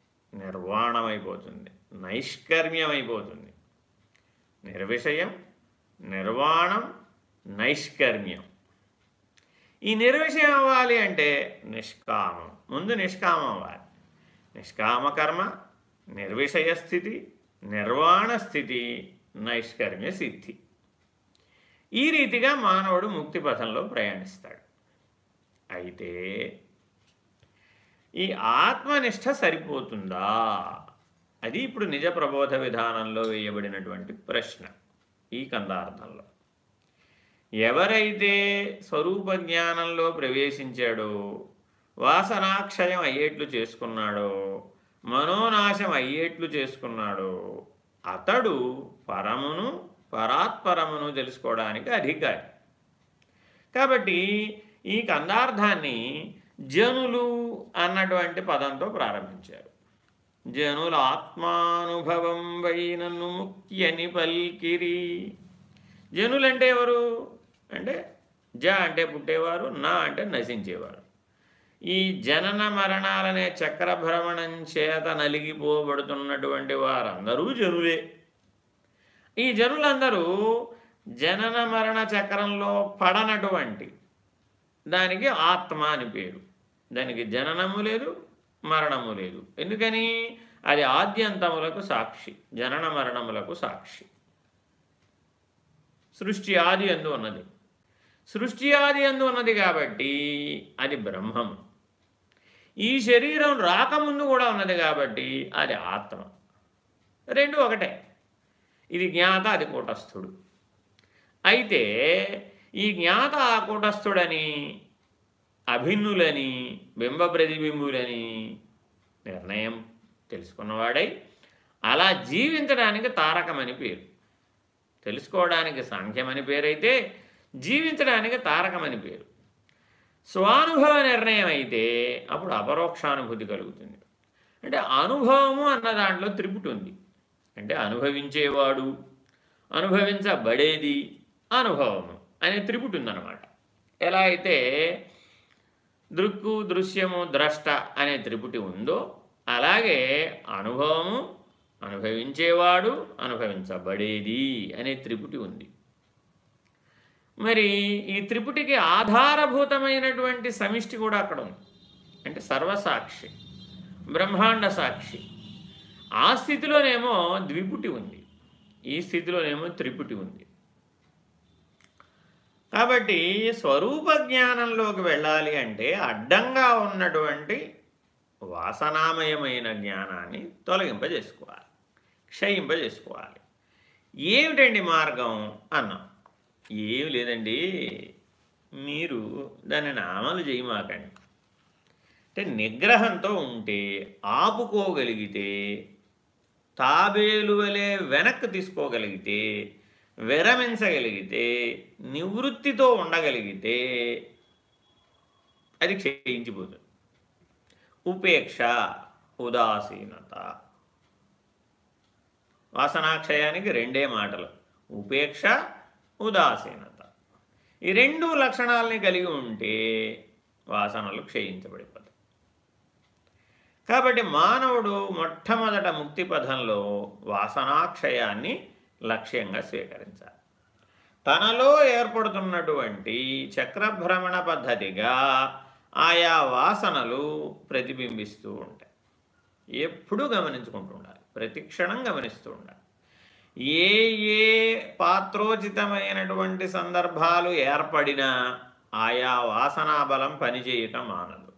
నిర్వాణమైపోతుంది నైష్కర్మ్యమైపోతుంది. నిర్విషయం నిర్వాణం నైష్కర్మ్యం. ఈ నిర్విషయం అవ్వాలి అంటే నిష్కామం. ముందు నిష్కామం అవ్వాలి. నిష్కామకర్మ నిర్విషయ స్థితి నిర్వాణ స్థితి నైష్కర్మ్య సిద్ధి. ఈ రీతిగా మానవుడు ముక్తి పథంలో ప్రయాణిస్తాడు. అయితే ఈ ఆత్మనిష్ట సరిపోతుందా? అది ఇప్పుడు నిజ ప్రబోధ విధానంలో వేయబడినటువంటి ప్రశ్న ఈ కందార్థంలో. ఎవరైతే స్వరూప జ్ఞానంలో ప్రవేశించాడో వాసనాక్షయం అయ్యేట్లు చేసుకున్నాడో మనోనాశం అయ్యేట్లు చేసుకున్నాడో అతడు పరమును పరాత్పరమును తెలుసుకోవడానికి అధికారి. కాబట్టి ఈ కందార్థాన్ని జనులు అన్నటువంటి పదంతో ప్రారంభించారు. జనుల ఆత్మానుభవం వైనను నన్ను ముఖ్యని పల్కిరి. జనులంటే ఎవరు? అంటే జ అంటే పుట్టేవారు నా అంటే నశించేవారు. ఈ జనన మరణాలనే చక్రభ్రమణం చేత నలిగిపోబడుతున్నటువంటి వారందరూ జనులే. ఈ జనులందరూ జనన మరణ చక్రంలో పడనటువంటి దానికి ఆత్మ అని పేరు. దానికి జననము లేదు మరణము లేదు. ఎందుకని? అది ఆద్యంతములకు సాక్షి జనన మరణములకు సాక్షి. సృష్టి ఆది అందు ఉన్నది. సృష్టి ఆది అందు ఉన్నది కాబట్టి అది బ్రహ్మము. ఈ శరీరం రాకముందు కూడా ఉన్నది కాబట్టి అది ఆత్మ. రెండు ఒకటే. ఇది జ్ఞాత అది కూటస్థుడు. అయితే ఈ జ్ఞాత ఆ కూటస్థుడని అభిన్నులని బింబ ప్రతిబింబులని నిర్ణయం తెలుసుకున్నవాడై అలా జీవించడానికి తారకమని పేరు. తెలుసుకోవడానికి సాంఖ్యమని పేరైతే జీవించడానికి తారకమని పేరు. స్వానుభవ నిర్ణయం అయితే అప్పుడు అపరోక్షానుభూతి కలుగుతుంది. అంటే అనుభవము అన్న దాంట్లో త్రిపుటి ఉంది. అంటే అనుభవించేవాడు అనుభవించబడేది అనుభవము అనే త్రిపుటి ఉందన్నమాట. ఎలా అయితే దృక్కు దృశ్యము ద్రష్ట అనే త్రిపుటి ఉందో అలాగే అనుభవము అనుభవించేవాడు అనుభవించబడేది అనే త్రిపుటి ఉంది. మరి ఈ త్రిపుటికి ఆధారభూతమైనటువంటి సమిష్టి కూడా అక్కడ ఉంది. అంటే సర్వసాక్షి బ్రహ్మాండ సాక్షి. ఆ స్థితిలోనేమో ద్విపుటి ఉంది. ఈ స్థితిలోనేమో త్రిపుటి ఉంది. కాబట్టి స్వరూప జ్ఞానంలోకి వెళ్ళాలి అంటే అడ్డంగా ఉన్నటువంటి వాసనామయమైన జ్ఞానాన్ని తొలగింపజేసుకోవాలి క్షయింపజేసుకోవాలి. ఏమిటండి మార్గం అన్నాం. ఏమి లేదండి. మీరు దానిని అమలు చేయమాకండి. అంటే నిగ్రహంతో ఉంటే ఆపుకోగలిగితే తాబేలు వలె వెనక్కి తీసుకోగలిగితే విరమించగలిగితే నివృత్తితో ఉండగలిగితే అది క్షయించిపోతుంది. ఉపేక్ష ఉదాసీనత. వాసనాక్షయానికి రెండే మాటలు. ఉపేక్ష ఉదాసీనత. ఈ రెండు లక్షణాలని కలిగి ఉంటే వాసనలు క్షయించబడిపోతాయి. కాబట్టి మానవుడు మొట్టమొదట ముక్తి పథంలో వాసనాక్షయాన్ని లక్ష్యంగా స్వీకరించాలి. తనలో ఏర్పడుతున్నటువంటి చక్రభ్రమణ పద్ధతిగా ఆయా వాసనలు ప్రతిబింబిస్తూ ఉంటాయి. ఎప్పుడూ గమనించుకుంటూ ఉండాలి. ప్రతి క్షణం గమనిస్తూ ఉండాలి. ఏ ఏ పాత్రోచితమైనటువంటి సందర్భాలు ఏర్పడినా ఆయా వాసనా బలం పనిచేయటం మానదు.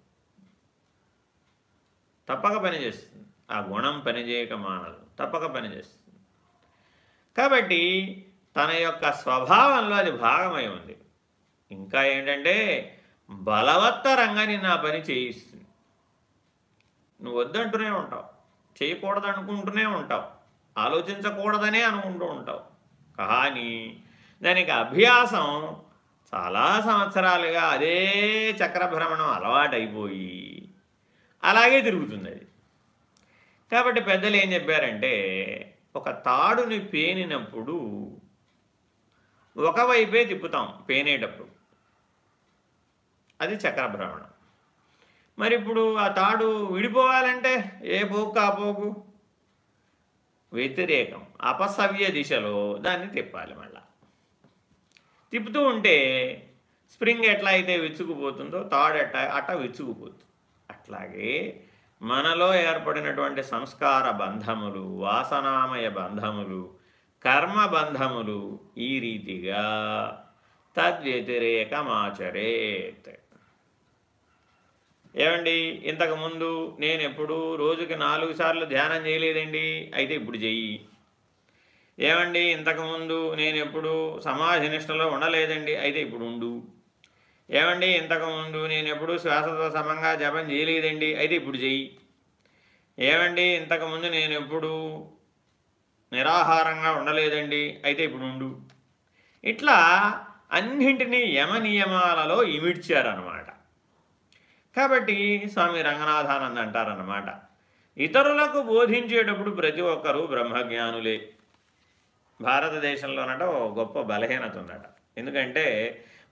తప్పక పనిచేస్తుంది. ఆ గుణం పనిచేయక మానదు. తప్పక పనిచేస్తుంది. కాబట్టి తన యొక్క స్వభావంలో అది భాగమై ఉంది. ఇంకా ఏంటంటే బలవత్తరంగా నిన్ను ఆ పని చేయిస్తుంది. నువ్వు వద్దంటూనే ఉంటావు. చేయకూడదు అనుకుంటూనే ఉంటావు. ఆలోచించకూడదనే అనుకుంటూ ఉంటావు. కానీ దానికి అభ్యాసం చాలా సంవత్సరాలుగా అదే చక్రభ్రమణం అలవాటైపోయి అలాగే తిరుగుతుంది అది. కాబట్టి పెద్దలు ఏం చెప్పారంటే ఒక తాడుని పేనినప్పుడు ఒకవైపే తిప్పుతాం పేనేటప్పుడు. అది చక్రభ్రమణం మరి ఇప్పుడు ఆ తాడు విడిపోవాలంటే ఏ పోకు ఆ పోకు వ్యతిరేకం అపసవ్య దిశలో దాన్ని తిప్పాలి మళ్ళా. తిప్పుతూ ఉంటే స్ప్రింగ్ ఎట్లా అయితే విచ్చుకుపోతుందో తాడు అట్ట అట్ట విచ్చుకుపోతుంది. అట్లాగే మనలో ఏర్పడినటువంటి సంస్కార బంధములు వాసనామయ బంధములు కర్మ బంధములు ఈ రీతిగా తద్వ్యతిరేకమాచరేత్. ఏమండి? ఇంతకుముందు నేను ఎప్పుడు రోజుకి నాలుగు సార్లు ధ్యానం చేయలేదండి అయితే ఇప్పుడు చెయ్యి. ఏమండి? ఇంతకుముందు నేను ఎప్పుడు సమాధి నిష్టలో ఉండలేదండి అయితే ఇప్పుడు ఉండు. ఏమండి ఇంతకుముందు నేను ఎప్పుడు శ్వాసతో సమంగా జపం చేయలేదండి. అయితే ఇప్పుడు చెయ్యి. ఏమండి ఇంతకుముందు నేను ఎప్పుడు నిరాహారంగా ఉండలేదండి. అయితే ఇప్పుడు ఉండు. ఇట్లా అన్నింటినీ యమ నియమాలలో ఇమిడ్చారనమాట కాబట్టి స్వామి రంగనాథానంద్ అంటారన్నమాట ఇతరులకు బోధించేటప్పుడు ప్రతి ఒక్కరూ బ్రహ్మజ్ఞానులే. భారతదేశంలోనట ఒక గొప్ప బలహీనత ఉందట. ఎందుకంటే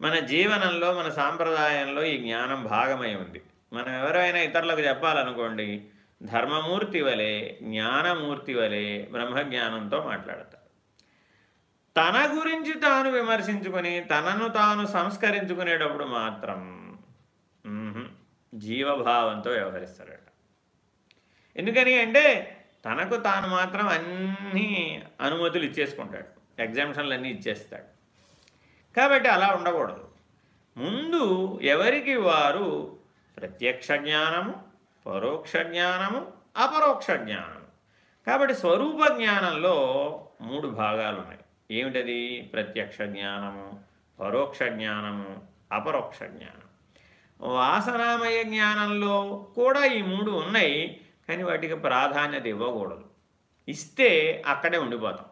మన జీవనంలో మన సాంప్రదాయంలో ఈ జ్ఞానం భాగమై ఉంది. మనం ఎవరైనా ఇతరులకు చెప్పాలనుకోండి ధర్మమూర్తి వలె జ్ఞానమూర్తి వలె బ్రహ్మజ్ఞానంతో మాట్లాడతారు. తన గురించి తాను విమర్శించుకొని తనను తాను సంస్కరించుకునేటప్పుడు మాత్రం జీవభావంతో వ్యవహరిస్తాడట ఎందుకని అంటే తనకు తాను మాత్రం అన్నీ అనుమతులు ఇచ్చేసుకుంటాడు. ఎగ్జామ్షన్లు అన్నీ ఇచ్చేస్తాడు. కాబట్టి అలా ఉండకూడదు. ముందు ఎవరికి వారు ప్రత్యక్ష జ్ఞానము పరోక్ష జ్ఞానము అపరోక్ష జ్ఞానము. కాబట్టి స్వరూప జ్ఞానంలో మూడు భాగాలు ఉన్నాయి. ఏమిటది? ప్రత్యక్ష జ్ఞానము పరోక్ష జ్ఞానము అపరోక్ష జ్ఞానం వాసనామయ జ్ఞానంలో కూడా ఈ మూడు ఉన్నాయి కానీ వాటికి ప్రాధాన్యత ఇవ్వకూడదు. ఇస్తే అక్కడే ఉండిపోతాం.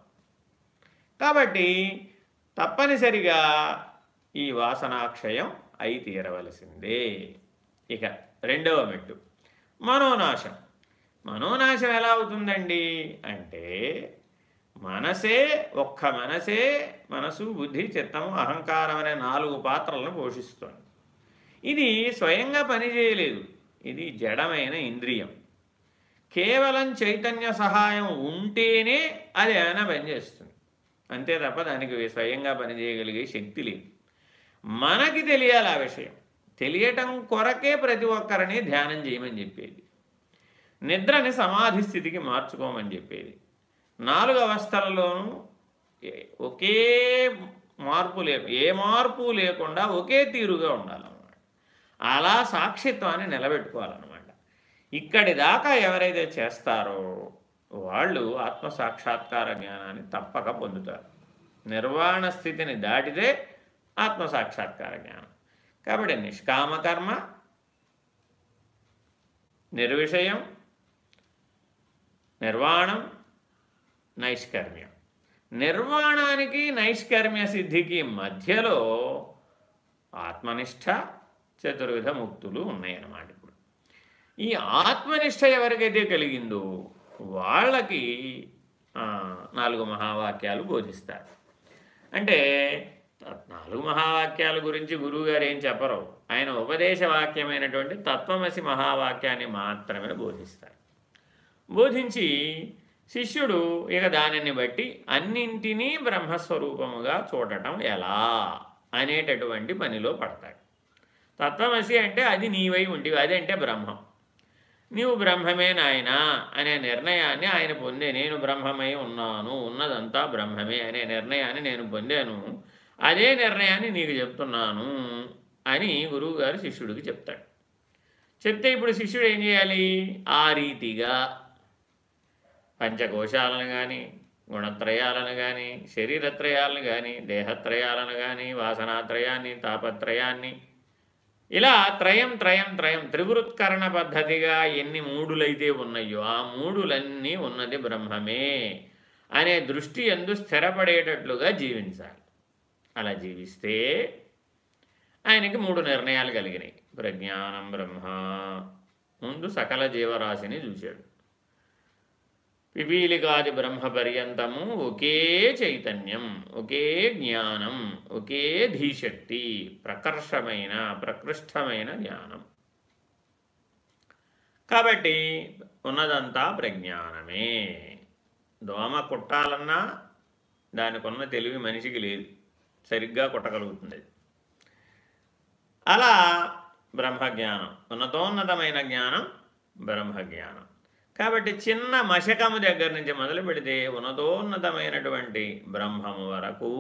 కాబట్టి తప్పనిసరిగా ఈ వాసనాక్షయం అయి తీరవలసిందే. ఇక రెండవ మెట్టు. మనోనాశం. మనోనాశం ఎలా అవుతుందండి? అంటే మనసే ఒక్క మనసే మనసు బుద్ధి చిత్తము అహంకారం అనే నాలుగు పాత్రలను పోషిస్తుంది. ఇది స్వయంగా పనిచేయలేదు. ఇది జడమైన ఇంద్రియం. కేవలం చైతన్య సహాయం ఉంటేనే అది ఏమైనా పనిచేస్తుంది. అంతే తప్ప దానికి స్వయంగా పనిచేయగలిగే శక్తి లేదు. మనకి తెలియాలి ఆ విషయం. తెలియటం కొరకే ప్రతి ఒక్కరిని ధ్యానం చేయమని చెప్పేది. నిద్రని సమాధి స్థితికి మార్చుకోమని చెప్పేది. నాలుగు అవస్థలలోనూ ఒకే మార్పు లే ఏ మార్పు లేకుండా ఒకే తీరుగా ఉండాలన్నమాట. అలా సాక్షిత్వాన్ని నిలబెట్టుకోవాలన్నమాట. ఇక్కడి దాకా ఎవరైతే చేస్తారో వాళ్ళు ఆత్మసాక్షాత్కార జ్ఞానాన్ని తప్పక పొందుతారు. నిర్వాణ స్థితిని దాటితే ఆత్మసాక్షాత్కార జ్ఞానం. కాబట్టి నిష్కామకర్మ నిర్విషయం నిర్వాణం నైష్కర్మ్యం. నిర్వాణానికి నైష్కర్మ్య సిద్ధికి మధ్యలో ఆత్మనిష్ట చతుర్విధ ముక్తులు ఉన్నాయన్నమాట ఇప్పుడు. ఈ ఆత్మనిష్ట ఎవరికైతే కలిగిందో వాళ్ళకి నాలుగు మహావాక్యాలు బోధిస్తారు. అంటే నాలుగు మహావాక్యాల గురించి గురువుగారు ఏం చెప్పరు. ఆయన ఉపదేశ వాక్యమైనటువంటి తత్వమసి మహావాక్యాన్ని మాత్రమే బోధిస్తారు. బోధించి శిష్యుడు ఇక దానిని బట్టి అన్నింటినీ బ్రహ్మస్వరూపముగా చూడటం ఎలా అనేటటువంటి పనిలో పడతాడు. తత్వమసి అంటే అది నీవై ఉంటివి అది అంటే బ్రహ్మం. నీవు బ్రహ్మమే నాయన అనే నిర్ణయాన్ని ఆయన పొందే నేను బ్రహ్మమై ఉన్నాను ఉన్నదంతా బ్రహ్మమే అనే నిర్ణయాన్ని నేను పొందాను అదే నిర్ణయాన్ని నీకు చెప్తున్నాను అని గురువుగారు శిష్యుడికి చెప్తాడు. చెప్తే ఇప్పుడు శిష్యుడు ఏం చేయాలి? ఆ రీతిగా పంచకోశాలను కానీ గుణత్రయాలను కానీ శరీరత్రయాలను కానీ దేహత్రయాలను కానీ వాసనాత్రయాన్ని తాపత్రయాన్ని ఇలా త్రయం త్రయం త్రయం త్రివృత్కరణ పద్ధతిగా ఎన్ని మూడులైతే ఉన్నాయో ఆ మూడులన్నీ ఉన్నది బ్రహ్మమే అనే దృష్టి ఎందు స్థిరపడేటట్లుగా జీవించాలి. అలా జీవిస్తే ఆయనకి మూడు నిర్ణయాలు కలిగినాయి. ప్రజ్ఞానం బ్రహ్మ. ముందు సకల జీవరాశిని చూశాడు. పిపీలికాది బ్రహ్మ పర్యంతము ఒకే చైతన్యం ఒకే జ్ఞానం ఒకే ధీశక్తి ప్రకర్షమైన ప్రకృష్టమైన జ్ఞానం. కాబట్టి ఉన్నదంతా ప్రజ్ఞానమే. దోమ కుట్టాలన్నా దానికున్న తెలివి మనిషికి లేదు. సరిగ్గా కుట్టగలుగుతుంది. అలా బ్రహ్మజ్ఞానం ఉన్నతోన్నతమైన జ్ఞానం బ్రహ్మజ్ఞానం. కాబట్టి చిన్న మశకము దగ్గర నుంచి మొదలు పెడితే ఉన్నతోన్నతమైనటువంటి బ్రహ్మము వరకు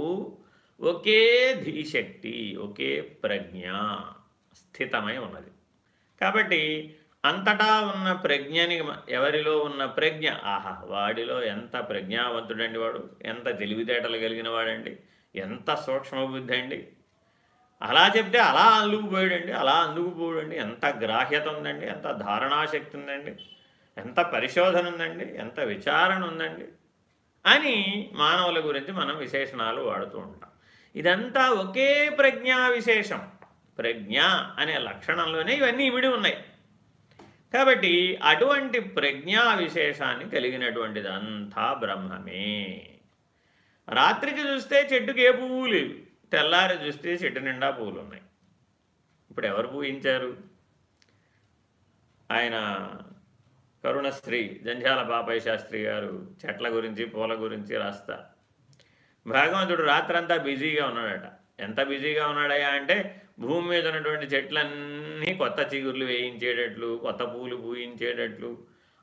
ఒకే ధీశక్తి ఒకే ప్రజ్ఞ స్థితమై ఉన్నది. కాబట్టి అంతటా ఉన్న ప్రజ్ఞని ఎవరిలో ఉన్న ప్రజ్ఞ? ఆహా వాడిలో ఎంత ప్రజ్ఞావంతుడండి వాడు? ఎంత తెలివితేటలు కలిగిన వాడండి? ఎంత సూక్ష్మబుద్ధి అండి? అలా చెప్తే అలా అందుకుపోయాడండి అలా అందుకుపోయాడండి. ఎంత గ్రాహ్యత ఉందండి ఎంత ధారణాశక్తి ఉందండి. ఎంత పరిశోధన ఉందండి ఎంత విచారణ ఉందండి అని మానవుల గురించి మనం విశేషణాలు వాడుతూ ఉంటాం. ఇదంతా ఒకే ప్రజ్ఞా విశేషం. ప్రజ్ఞ అనే లక్షణంలోనే ఇవన్నీ ఇమిడి ఉన్నాయి. కాబట్టి అటువంటి ప్రజ్ఞా విశేషాన్ని కలిగినటువంటిది అంతా బ్రహ్మమే. రాత్రికి చూస్తే చెట్టుకి ఏ పువ్వు లేవు తెల్లారి చూస్తే చెట్టు నిండా పువ్వులు ఉన్నాయి ఇప్పుడు ఎవరు పూయించారు ఆయన కరుణశ్రీ జంధ్యాల బాపయ్య శాస్త్రి గారు చెట్ల గురించి పూల గురించి రాస్తా. భగవంతుడు రాత్రంతా బిజీగా ఉన్నాడట. ఎంత బిజీగా ఉన్నాడయ్యా అంటే భూమి మీద ఉన్నటువంటి చెట్లన్నీ కొత్త చిగుర్లు వేయించేటట్లు కొత్త పూలు పూయించేటట్లు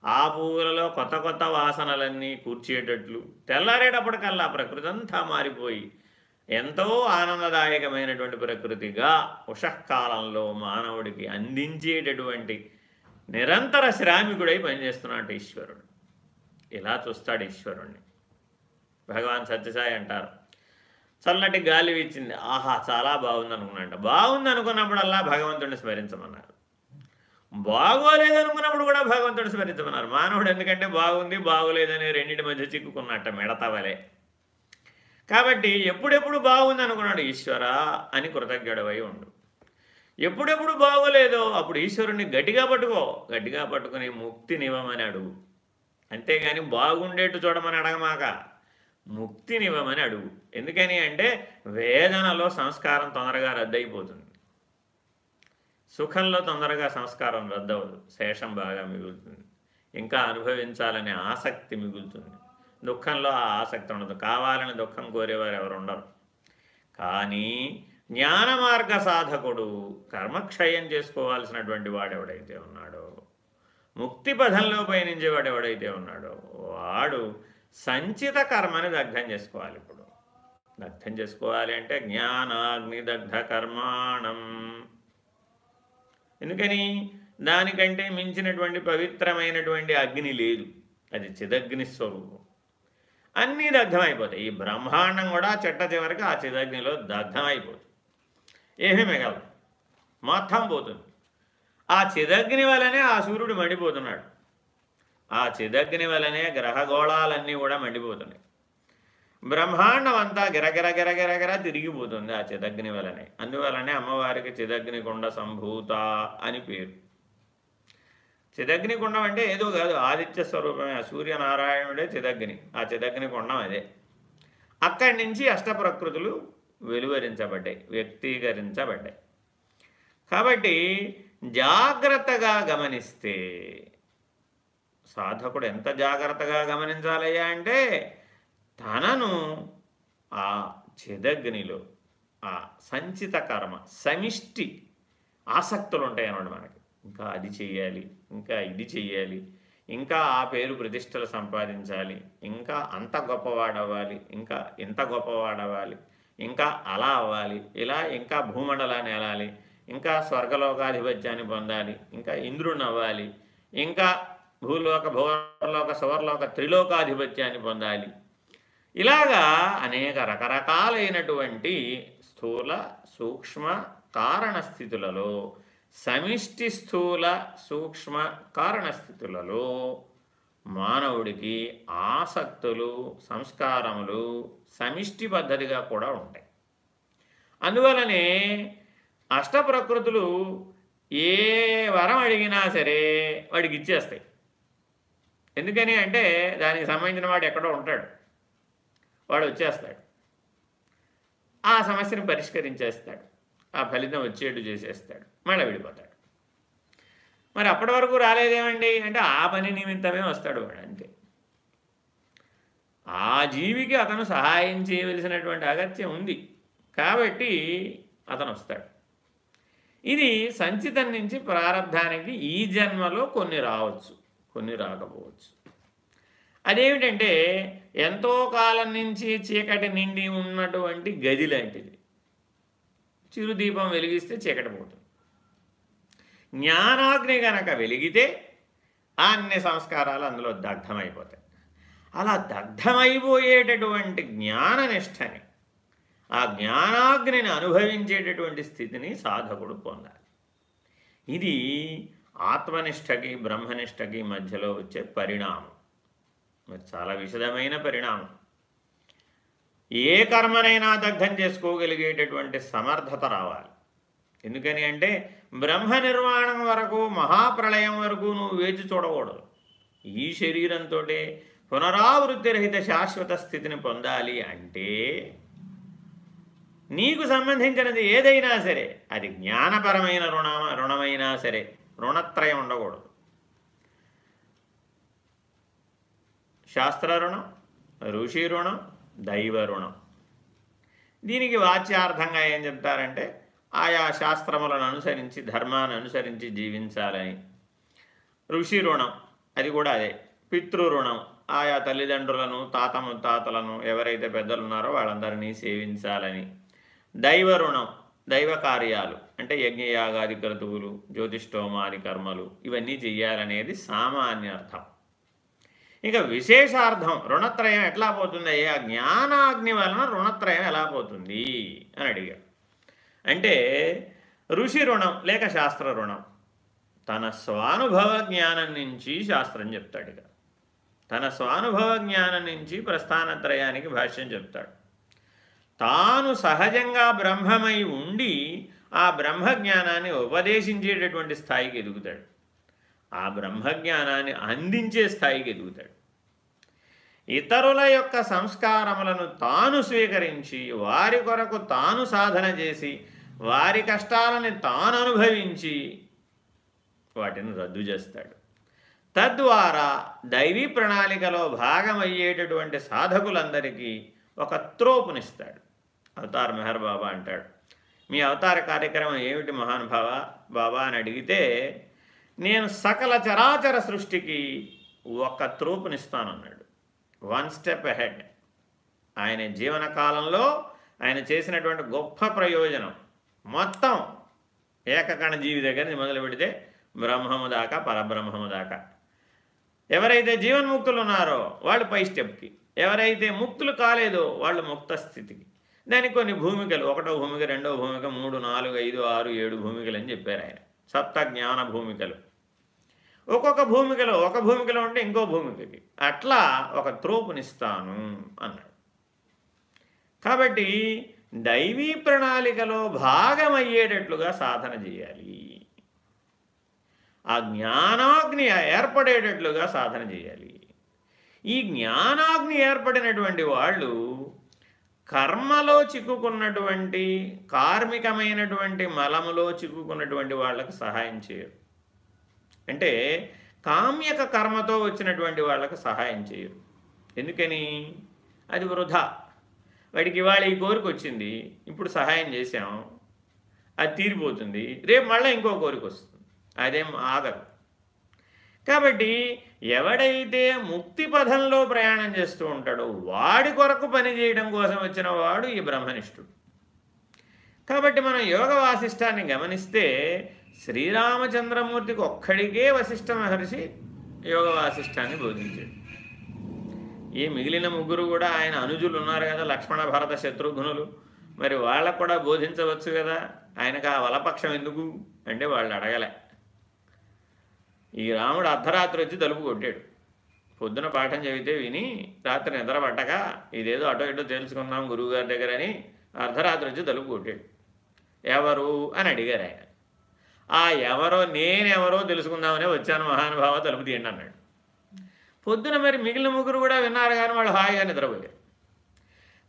ఆ పువ్వులలో కొత్త కొత్త వాసనలన్నీ కూర్చేటట్లు తెల్లారేటప్పటికల్లా ప్రకృతి అంతా మారిపోయి ఎంతో ఆనందదాయకమైనటువంటి ప్రకృతిగా ఉషకాలంలో మానవుడికి అందించేటటువంటి నిరంతర శ్రామికుడై పనిచేస్తున్నాడు ఈశ్వరుడు. ఇలా చూస్తాడు ఈశ్వరుణ్ణి. భగవాన్ సత్యసాయి అంటారు. చల్లటి గాలి వీచింది. ఆహా చాలా బాగుంది అనుకున్నాడు బాగుంది అనుకున్నప్పుడల్లా భగవంతుడిని స్మరించమన్నారు. బాగోలేదు అనుకున్నప్పుడు కూడా భగవంతుడిని స్మరించమన్నారు. మానవుడు ఎందుకంటే బాగుంది బాగోలేదని రెండింటి మధ్య చిక్కుకున్నట్ట మిడతవలే. కాబట్టి ఎప్పుడెప్పుడు బాగుంది అనుకున్నాడు ఈశ్వర అని కృతజ్ఞుడవై ఉండు. ఎప్పుడెప్పుడు బాగోలేదో అప్పుడు ఈశ్వరుణ్ణి గట్టిగా పట్టుకో గట్టిగా పట్టుకుని ముక్తినివ్వమని అడుగు. అంతేగాని బాగుండేట్టు చూడమని అడగమాక. ముక్తినివ్వమని అడుగు. ఎందుకని అంటే వేదనలో సంస్కారం తొందరగా రద్దయిపోతుంది. సుఖంలో తొందరగా సంస్కారం రద్దవదు. శేషం బాగా మిగులుతుంది. ఇంకా అనుభవించాలనే ఆసక్తి మిగులుతుంది. దుఃఖంలో ఆ ఆసక్తి ఉండదు. కావాలని దుఃఖం కోరేవారు ఎవరు ఉండరు. కానీ జ్ఞాన మార్గ సాధకుడు కర్మక్షయం చేసుకోవాల్సినటువంటి వాడెవడైతే ఉన్నాడో ముక్తి పథంలో పయనించేవాడు ఎవడైతే ఉన్నాడో వాడు సంచిత కర్మని దగ్ధం చేసుకోవాలి ఇప్పుడు. దగ్ధం చేసుకోవాలి అంటే జ్ఞానాగ్ని దగ్ధ కర్మాణం. ఎందుకని? దానికంటే మించినటువంటి పవిత్రమైనటువంటి అగ్ని లేదు. అది చిదగ్ని స్వరూపం. అన్నీ దగ్ధమైపోతాయి. ఈ బ్రహ్మాండం కూడా చెట్ట చివరికి ఆ చిదగ్నిలో దగ్ధమైపోతుంది. ఏమీ మిగలదు. మొత్తం పోతుంది. ఆ చిదగ్ని వలనే ఆ సూర్యుడు మండిపోతున్నాడు. ఆ చిదగ్ని వలనే గ్రహగోళాలన్నీ కూడా మండిపోతున్నాయి. బ్రహ్మాండం అంతా గిరగిర గిరగిరగిర తిరిగిపోతుంది ఆ చిదగ్ని వలనే. అందువలనే అమ్మవారికి చిదగ్ని కొండ సంభూత అని పేరు. చిదగ్ని కుండం అంటే ఏదో కాదు ఆదిత్య స్వరూపమే. ఆ సూర్యనారాయణుడే చిదగ్ని. ఆ చిదగ్ని కుండం అదే. అక్కడి నుంచి అష్టప్రకృతులు వెలువరించబడ్డాయి వ్యక్తీకరించబడ్డాయి. కాబట్టి జాగ్రత్తగా గమనిస్తే సాధకుడు ఎంత జాగ్రత్తగా గమనించాలయ్యా అంటే తనను ఆ చిదగ్నిలో ఆ సంచిత కర్మ సమిష్టి ఆసక్తులు ఉంటాయి అన్నమాట మనకి. ఇంకా అది చెయ్యాలి ఇంకా ఇది చెయ్యాలి ఇంకా ఆ పేరు ప్రతిష్టలు సంపాదించాలి ఇంకా అంత గొప్పవాడవ్వాలి ఇంకా ఇంత గొప్పవాడవ్వాలి ఇంకా అలా అవ్వాలి. ఇలా ఇంకా భూమండలాన్ని వెళ్ళాలి ఇంకా స్వర్గలోకాధిపత్యాన్ని పొందాలి. ఇంకా ఇంద్రుని అవ్వాలి. ఇంకా భూలోక భూలోక సువర్లోక త్రిలోకాధిపత్యాన్ని పొందాలి. ఇలాగా అనేక రకరకాలైనటువంటి స్థూల సూక్ష్మ కారణ స్థితులలో సమిష్టి స్థూల సూక్ష్మ కారణస్థితులలో మానవుడికి ఆసక్తులు సంస్కారములు సమిష్టి పద్ధతిగా కూడా ఉంటాయి. అందువలనే అష్టప్రకృతులు ఏ వరం అడిగినా సరే వాడికి ఇచ్చేస్తాయి. ఎందుకని అంటే దానికి సంబంధించిన వాడు ఎక్కడో ఉంటాడు. వాడు వచ్చేస్తాడు. ఆ సమస్యను పరిష్కరించేస్తాడు. ఆ ఫలితం వచ్చేట్టు చేసేస్తాడు. మళ్ళీ విడిపోతాడు. మరి అప్పటి వరకు రాలేదేమండి? అంటే ఆ పని నిమిత్తమే వస్తాడు వాడు అంతే. ఆ జీవికి అతను సహాయం చేయవలసినటువంటి అగత్యం ఉంది. కాబట్టి అతను వస్తాడు. ఇది సంచితం నుంచి ప్రారంభానికి ఈ జన్మలో కొన్ని రావచ్చు కొన్ని రాకపోవచ్చు. అదేమిటంటే ఎంతో కాలం నుంచి చీకటి నిండి ఉన్నటువంటి గది లాంటిది. చిరుదీపం వెలిగిస్తే చీకటి పోతుంది. జ్ఞానాగ్ని గనక వెలిగితే అన్ని సంస్కారాలు అందులో దగ్ధమైపోతాయి. అలా దగ్ధమైపోయేటటువంటి జ్ఞాననిష్టని ఆ జ్ఞానాగ్నిని అనుభవించేటటువంటి స్థితిని సాధకుడు పొందాలి. ఇది ఆత్మనిష్టకి బ్రహ్మనిష్టకి మధ్యలో వచ్చే పరిణామం. మరి చాలా విషదమైన పరిణామం. ఏ కర్మనైనా దగ్ధం చేసుకోగలిగేటటువంటి సమర్థత రావాలి. ఎందుకని అంటే బ్రహ్మ నిర్మాణం వరకు మహాప్రళయం వరకు నువ్వు వేచి చూడకూడదు. ఈ శరీరంతో పునరావృత్తి రహిత శాశ్వత స్థితిని పొందాలి అంటే నీకు సంబంధించినది ఏదైనా సరే అది జ్ఞానపరమైన రుణ రుణమైనా సరే రుణత్రయం ఉండకూడదు. శాస్త్ర రుణం ఋషి రుణం దైవ రుణం. దీనికి వాచ్యార్థంగా ఏం చెప్తారంటే ఆయా శాస్త్రములను అనుసరించి ధర్మాన్ని అనుసరించి జీవించాలని. ఋషి రుణం అది కూడా అదే. పితృ రుణం ఆయా తల్లిదండ్రులను తాత ముత్తాతలను ఎవరైతే పెద్దలు ఉన్నారో వాళ్ళందరినీ సేవించాలని. దైవ రుణం దైవ కార్యాలు అంటే యజ్ఞయాగాది క్రతువులు జ్యోతిష్టోమాది కర్మలు ఇవన్నీ చెయ్యాలనేది సామాన్య అర్థం ఇంకా విశేషార్థం రుణత్రయం ఎట్లా పోతుంది? ఆ జ్ఞానాగ్ని వలన రుణత్రయం ఎలా పోతుంది అని అడిగాడు. అంటే ఋషి రుణం లేక శాస్త్ర రుణం. తన స్వానుభవ జ్ఞానం నుంచి శాస్త్రం చెప్తాడు ఇక. తన స్వానుభవ జ్ఞానం నుంచి ప్రస్థానత్రయానికి భాష్యం చెప్తాడు తాను సహజంగా బ్రహ్మమై ఉండి ఆ బ్రహ్మజ్ఞానాన్ని ఉపదేశించేటటువంటి స్థాయికి ఎదుగుతాడు. ఆ బ్రహ్మజ్ఞానాన్ని అందించే స్థాయికి ఎదుగుతాడు. ఇతరుల యొక్క సంస్కారములను తాను స్వీకరించి వారి కొరకు తాను సాధన చేసి వారి కష్టాలని తాను అనుభవించి వాటిని రద్దు చేస్తాడు. తద్వారా దైవీ ప్రణాళికలో భాగమయ్యేటటువంటి సాధకులందరికీ ఒక త్రోపునిస్తాడు. అవతార్ మెహర్ బాబా అంటాడు. మీ అవతార కార్యక్రమం ఏమిటి మహానుభావ బాబా అని అడిగితే నేను సకల చరాచర సృష్టికి ఒక త్రోపునిస్తానన్నాడు. One step ahead. ఆయన జీవన కాలంలో ఆయన చేసినటువంటి గొప్ప ప్రయోజనం మొత్తం ఏకకణ జీవి దగ్గర మొదలు పెడితే బ్రహ్మము దాకా పరబ్రహ్మము దాకా. ఎవరైతే జీవన్ముక్తులు ఉన్నారో వాళ్ళు పై స్టెప్కి. ఎవరైతే ముక్తులు కాలేదో వాళ్ళు ముక్త స్థితికి. దానికి కొన్ని భూమికలు ఒకటో భూమిక రెండో భూమిక మూడు నాలుగు ఐదు ఆరు ఏడు భూమికలు అని చెప్పారు ఆయన. సప్త జ్ఞాన భూమికలు. ఒక్కొక్క భూమికలో ఒక భూమికలో ఉంటే ఇంకో భూమికకి. అట్లా ఒక త్రోపునిస్తాను అన్నాడు. కాబట్టి దైవీ ప్రణాళికలో భాగమయ్యేటట్లుగా సాధన చేయాలి. ఆ జ్ఞానాగ్ని ఏర్పడేటట్లుగా సాధన చేయాలి. ఈ జ్ఞానాగ్ని ఏర్పడినటువంటి వాళ్ళు కర్మలో చిక్కుకున్నటువంటి కార్మికమైనటువంటి మలములో చిక్కుకున్నటువంటి వాళ్ళకు సహాయం చేయరు. అంటే కామ్యక కర్మతో వచ్చినటువంటి వాళ్ళకు సహాయం చేయరు. ఎందుకని? అది వృధా. వాడికి ఇవాళ ఈ కోరిక వచ్చింది ఇప్పుడు సహాయం చేసాం అది తీరిపోతుంది రేపు మళ్ళీ ఇంకో కోరిక వస్తుంది. అదేం ఆగదు. కాబట్టి ఎవడైతే ముక్తి పథంలో ప్రయాణం చేస్తూ ఉంటాడో వాడి కొరకు పని చేయడం కోసం వచ్చిన వాడు ఈ బ్రహ్మనిష్ఠుడు. కాబట్టి మనం యోగ వాసిష్టాన్ని గమనిస్తే శ్రీరామచంద్రమూర్తికి ఒక్కడికే వశిష్ఠ మహర్షి యోగ వాసిష్టాన్ని బోధించాడు. ఈ మిగిలిన ముగ్గురు కూడా ఆయన అనుజులు ఉన్నారు కదా లక్ష్మణ భరత శత్రుఘ్నులు మరి వాళ్ళకు కూడా బోధించవచ్చు కదా ఆయనకు ఆ వలపక్షం ఎందుకు? అంటే వాళ్ళు అడగలే. ఈ రాముడు అర్ధరాత్రి వచ్చి తలుపు కొట్టాడు. పొద్దున పాఠం చెబితే విని రాత్రి నిద్ర పట్టక ఇదేదో అటో ఇటో తెలుసుకుందాం గురువుగారి దగ్గర అని అర్ధరాత్రి వచ్చి తలుపు కొట్టాడు. ఎవరు అని అడిగారు ఆయన. ఆ ఎవరో నేనెవరో తెలుసుకుందామనే వచ్చాను మహానుభావ తలుపు తీయండి అన్నాడు. పొద్దున మరి మిగిలిన ముగ్గురు కూడా విన్నారు కానీ వాళ్ళు హాయిగా నిద్రపోయారు.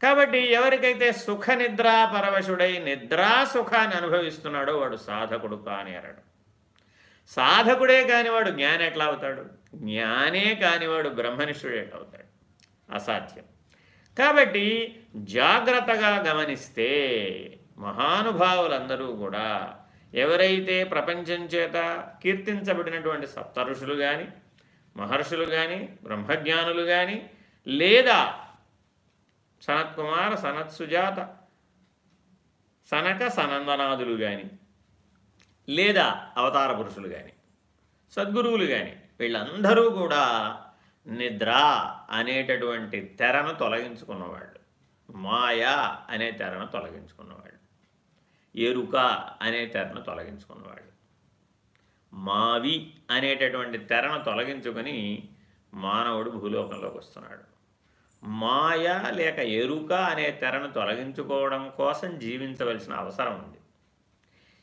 కాబట్టి ఎవరికైతే సుఖ నిద్రా పరవశుడై నిద్రా సుఖాన్ని అనుభవిస్తున్నాడో వాడు సాధకుడు కాని అరడు సాధకుడే కానివాడు జ్ఞాని ఎట్లా అవుతాడు జ్ఞానే కానివాడు బ్రహ్మనిష్ఠుడు ఎట్లా అవుతాడు అసాధ్యం. కాబట్టి జాగ్రత్తగా గమనిస్తే మహానుభావులందరూ కూడా ఎవరైతే ప్రపంచం చేత కీర్తించబడినటువంటి సప్తఋషులు కానీ మహర్షులు కానీ బ్రహ్మజ్ఞానులు కానీ లేదా సనత్కుమార సనత్సుజాత సనక సనందనాదులు కానీ లేదా అవతార పురుషులు కానీ సద్గురువులు కానీ వీళ్ళందరూ కూడా నిద్ర అనేటటువంటి తెరను తొలగించుకున్నవాళ్ళు. మాయా అనే తెరను తొలగించుకున్నవాళ్ళు. ఎరుక అనే తెరను తొలగించుకున్నవాళ్ళు. మావి అనేటటువంటి తెరను తొలగించుకొని మానవుడు భూలోకంలోకి వస్తున్నాడు. మాయ లేక ఎరుక అనే తెరను తొలగించుకోవడం కోసం జీవించవలసిన అవసరం ఉంది.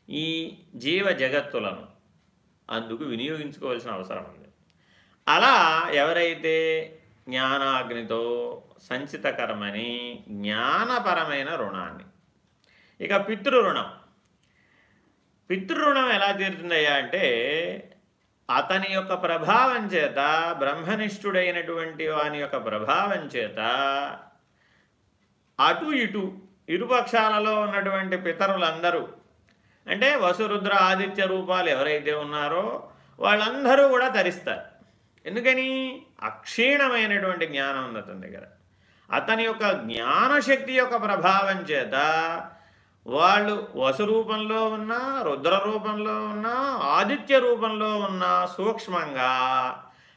ఈ జీవ జగత్తులను అందుకు వినియోగించుకోవాల్సిన అవసరం ఉంది. అలా ఎవరైతే జ్ఞానాగ్నితో సంచితకరమని జ్ఞానపరమైన రుణాన్ని ఇక పితృరుణం. పితృరుణం ఎలా తీరుతుందయ్యా అంటే అతని యొక్క ప్రభావం చేత బ్రహ్మనిష్ఠుడైనటువంటి వాని యొక్క ప్రభావం చేత అటు ఇటు ఇరుపక్షాలలో ఉన్నటువంటి పితరులందరూ అంటే వసురుద్ర ఆదిత్య రూపాలు ఎవరైతే ఉన్నారో వాళ్ళందరూ కూడా తరిస్తారు ఎందుకని? అక్షీణమైనటువంటి జ్ఞానం ఉంది అతని దగ్గర. అతని యొక్క జ్ఞానశక్తి యొక్క ప్రభావం చేత వాళ్ళు వసు రూపంలో ఉన్న రుద్ర రూపంలో ఉన్న ఆదిత్య రూపంలో ఉన్న సూక్ష్మంగా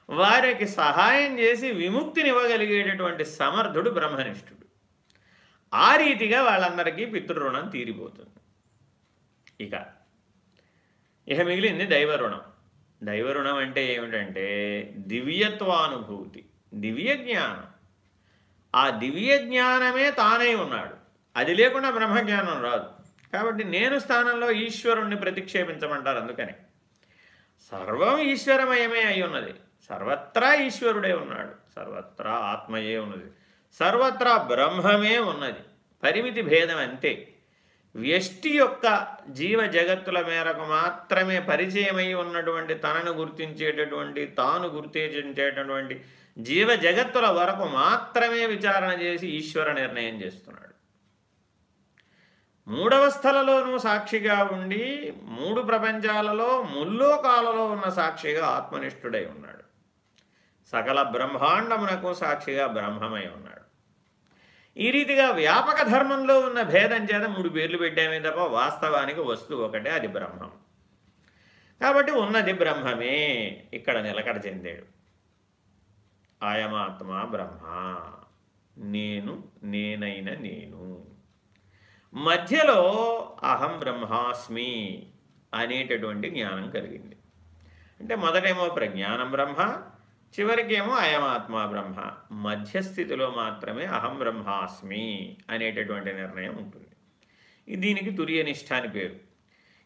వారికి సహాయం చేసి విముక్తినివ్వగలిగేటటువంటి సమర్థుడు బ్రహ్మనిష్ఠుడు. ఆ రీతిగా వాళ్ళందరికీ పితృరుణం తీరిపోతుంది. ఇక. ఇక మిగిలింది దైవరుణం దైవరుణం అంటే ఏమిటంటే దివ్యత్వానుభూతి దివ్య జ్ఞానం ఆ దివ్య జ్ఞానమే తానై ఉన్నాడు. అది లేకుండా బ్రహ్మజ్ఞానం రాదు. కాబట్టి నేను స్థానంలో ఈశ్వరుణ్ణి ప్రతిక్షేపించమంటారు అందుకని. సర్వం ఈశ్వరమయమే అయి ఉన్నది. సర్వత్రా ఈశ్వరుడే ఉన్నాడు. సర్వత్రా ఆత్మయే ఉన్నది. సర్వత్రా బ్రహ్మమే ఉన్నది. పరిమితి భేదం అంతే. వ్యష్టి యొక్క జీవ జగత్తుల మేరకు మాత్రమే పరిచయమై ఉన్నటువంటి తనను గుర్తించేటటువంటి తాను గుర్తించేటటువంటి జీవ జగత్తుల వరకు మాత్రమే విచారణ చేసి ఈశ్వర నిర్ణయం చేస్తున్నాడు. మూడవస్థలలోనూ సాక్షిగా ఉండి మూడు ప్రపంచాలలో ముల్లోకాలలో ఉన్న సాక్షిగా ఆత్మనిష్ఠుడై ఉన్నాడు. సకల బ్రహ్మాండమునకు సాక్షిగా బ్రహ్మమై ఉన్నాడు. ఈ రీతిగా వ్యాపక ధర్మంలో ఉన్న భేదం చేత మూడు పేర్లు పెట్టామే తప్ప వాస్తవానికి వస్తువు ఒకటే అది బ్రహ్మం. కాబట్టి ఉన్నది బ్రహ్మమే ఇక్కడ నిలకడ చెందాడు. ఆయమాత్మ బ్రహ్మ నేను నేనైన నేను. మధ్యలో అహం బ్రహ్మాస్మి అనేటటువంటి జ్ఞానం కలిగింది. అంటే మొదటేమో ప్రజ్ఞానం బ్రహ్మ చివరికేమో అయమాత్మ బ్రహ్మ. మధ్యస్థితిలో మాత్రమే అహం బ్రహ్మాస్మి అనేటటువంటి నిర్ణయం ఉంటుంది. దీనికి తురియనిష్ట అని పేరు.